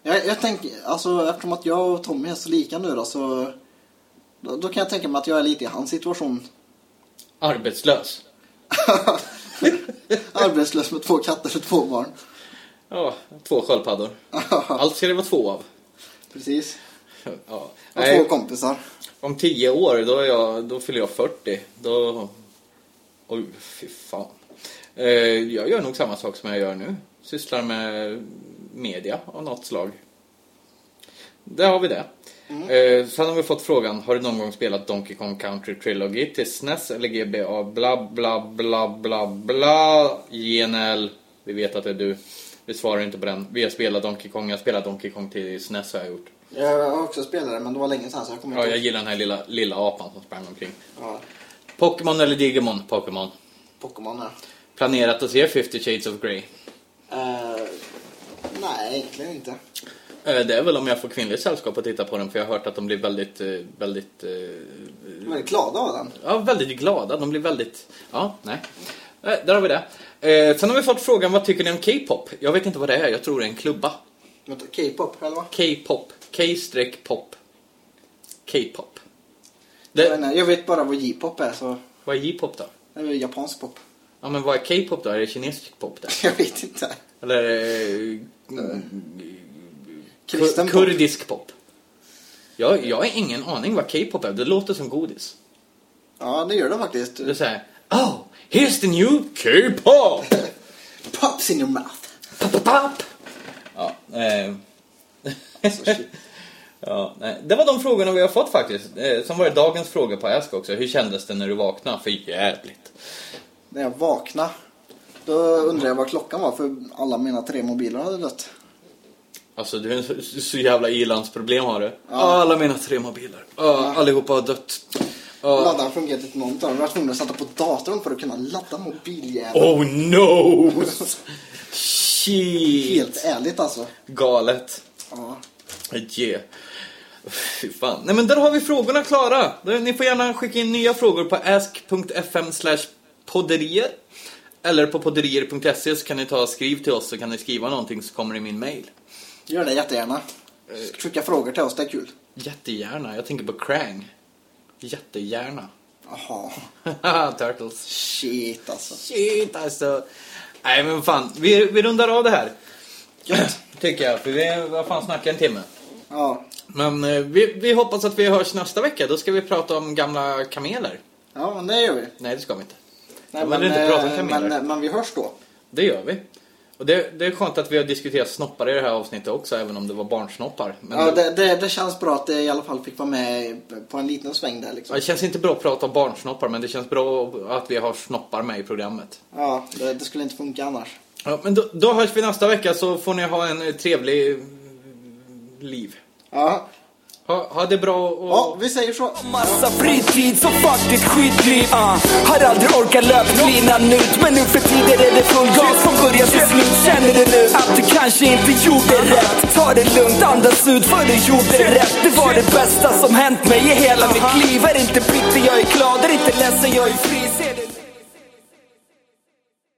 Jag, jag tänker, alltså eftersom att jag och Tommy är så lika nu då så då, då kan jag tänka mig att jag är lite i hans situation. Arbetslös. *laughs* Arbetslös med två katter och två barn. Ja, två sköldpaddor. *laughs* Allt ska det vara två av. Precis. Ja. Och Nej, två kompisar. om tio år, då, är jag, då fyller jag 40. Då... Oj, fy fan. Eh, jag gör nog samma sak som jag gör nu. Sysslar med media av något slag. Där har vi det. Eh, sen har vi fått frågan, har du någon gång spelat Donkey Kong Country Trilogy till SNES eller GBA? Bla bla bla bla bla. JNL. Vi vet att det är du. Vi svarar inte på den. Vi har spelat Donkey Kong. Jag har spelat Donkey Kong till SNES har jag gjort. Jag har också spelat det men det var länge sedan så jag kommer Ja, inte jag ihåg. gillar den här lilla, lilla apan som sprang omkring. Ja, Pokémon eller Digimon? Pokémon. Pokémon ja. Planerat att se 50 Shades of Grey? Eh, nej, egentligen inte. Eh, Det är väl om jag får kvinnligt sällskap att titta på den för jag har hört att de blir väldigt, eh, väldigt, eh, väldigt glada av den. ja, väldigt glada. De blir väldigt, ja, nej. Eh, Där har vi det. Eh, Sen har vi fått frågan, vad tycker ni om K-pop? Jag vet inte vad det är, jag tror det är en klubba. K-pop eller vad? K-pop. K-pop. K-pop. Jag, vet Det, inte, jag vet bara vad J-pop är så vad är J-pop då? det är japansk pop. Ja men vad är K-pop då? Är det kinesisk pop där? *laughs* Jag vet inte. Eller det Kristen pop. kurdisk pop? Jag, jag har ingen aning vad K-pop är. Det låter som godis. Ja, det gör det faktiskt. Det är såhär, oh, here's the new K-pop! *laughs* Pops in your mouth. Pop, pop, pop! Ja, eh. Alltså, *laughs* ja, nej. Det var de frågorna vi har fått faktiskt. Eh, Som var dagens fråga på Ask också. Hur kändes det när du vaknade? För jävligt. När jag vaknade. Då undrar jag vad klockan var för alla mina tre mobiler hade dött. Alltså du är så, så jävla ilandsproblem har du. Alla mina tre mobiler. Ja. Allihopa har dött. Ja. Laddaren fungerade inte någon av dem. Jag var tvungen att sätta på datorn för att kunna ladda mobiljäveln. Oh no! *laughs* Shit! Helt ärligt alltså. Galet. Ja. Yeah. Fy fan. Nej men där har vi frågorna klara. Ni får gärna skicka in nya frågor på ask.fm podderier. Eller på podderier.se så kan ni ta skriv till oss så kan ni skriva någonting så kommer det i min mail. Gör det jättegärna. Skicka frågor till oss, det är kul. Jättegärna. Jag tänker på Krang. Jättegärna. Jaha. *laughs* Turtles. Shit alltså. Shit alltså. Nej men fan, vi, vi rundar av det här. Gött. *clears throat* Tycker jag, för vi vad fan snackar en timme. Ja. Men eh, vi, vi hoppas att vi hörs nästa vecka. Då ska vi prata om gamla kameler. Ja, men det gör vi. Nej, det ska vi inte. Nej, vill inte prata om eh, men, men vi hörs då. Det gör vi. Och det, det är skönt att vi har diskuterat snoppar i det här avsnittet också, även om det var barnsnoppar. Men Ja, det, det, det, känns bra att det i alla fall fick vara med på en liten sväng där liksom. det känns inte bra att prata om barnsnoppar, men det känns bra att vi har snoppar med i programmet. Ja, det, det skulle inte funka annars. Ja, men då, då hörs vi nästa vecka så får ni ha en trevlig liv. Ja, Ha, ha det bra och... ja vi säger så. Massa fritid, så fuck ditt skitliv uh. Har aldrig orkat löplinan ut Men nu för tiden är det full gas. Från början till slut Känner du nu att du kanske inte gjorde rätt? Ta det lugnt, andas ut för du gjorde rätt. Det var det bästa som hänt mig i hela mitt liv. Är inte bitter, jag är glad, är inte ledsen, jag är fri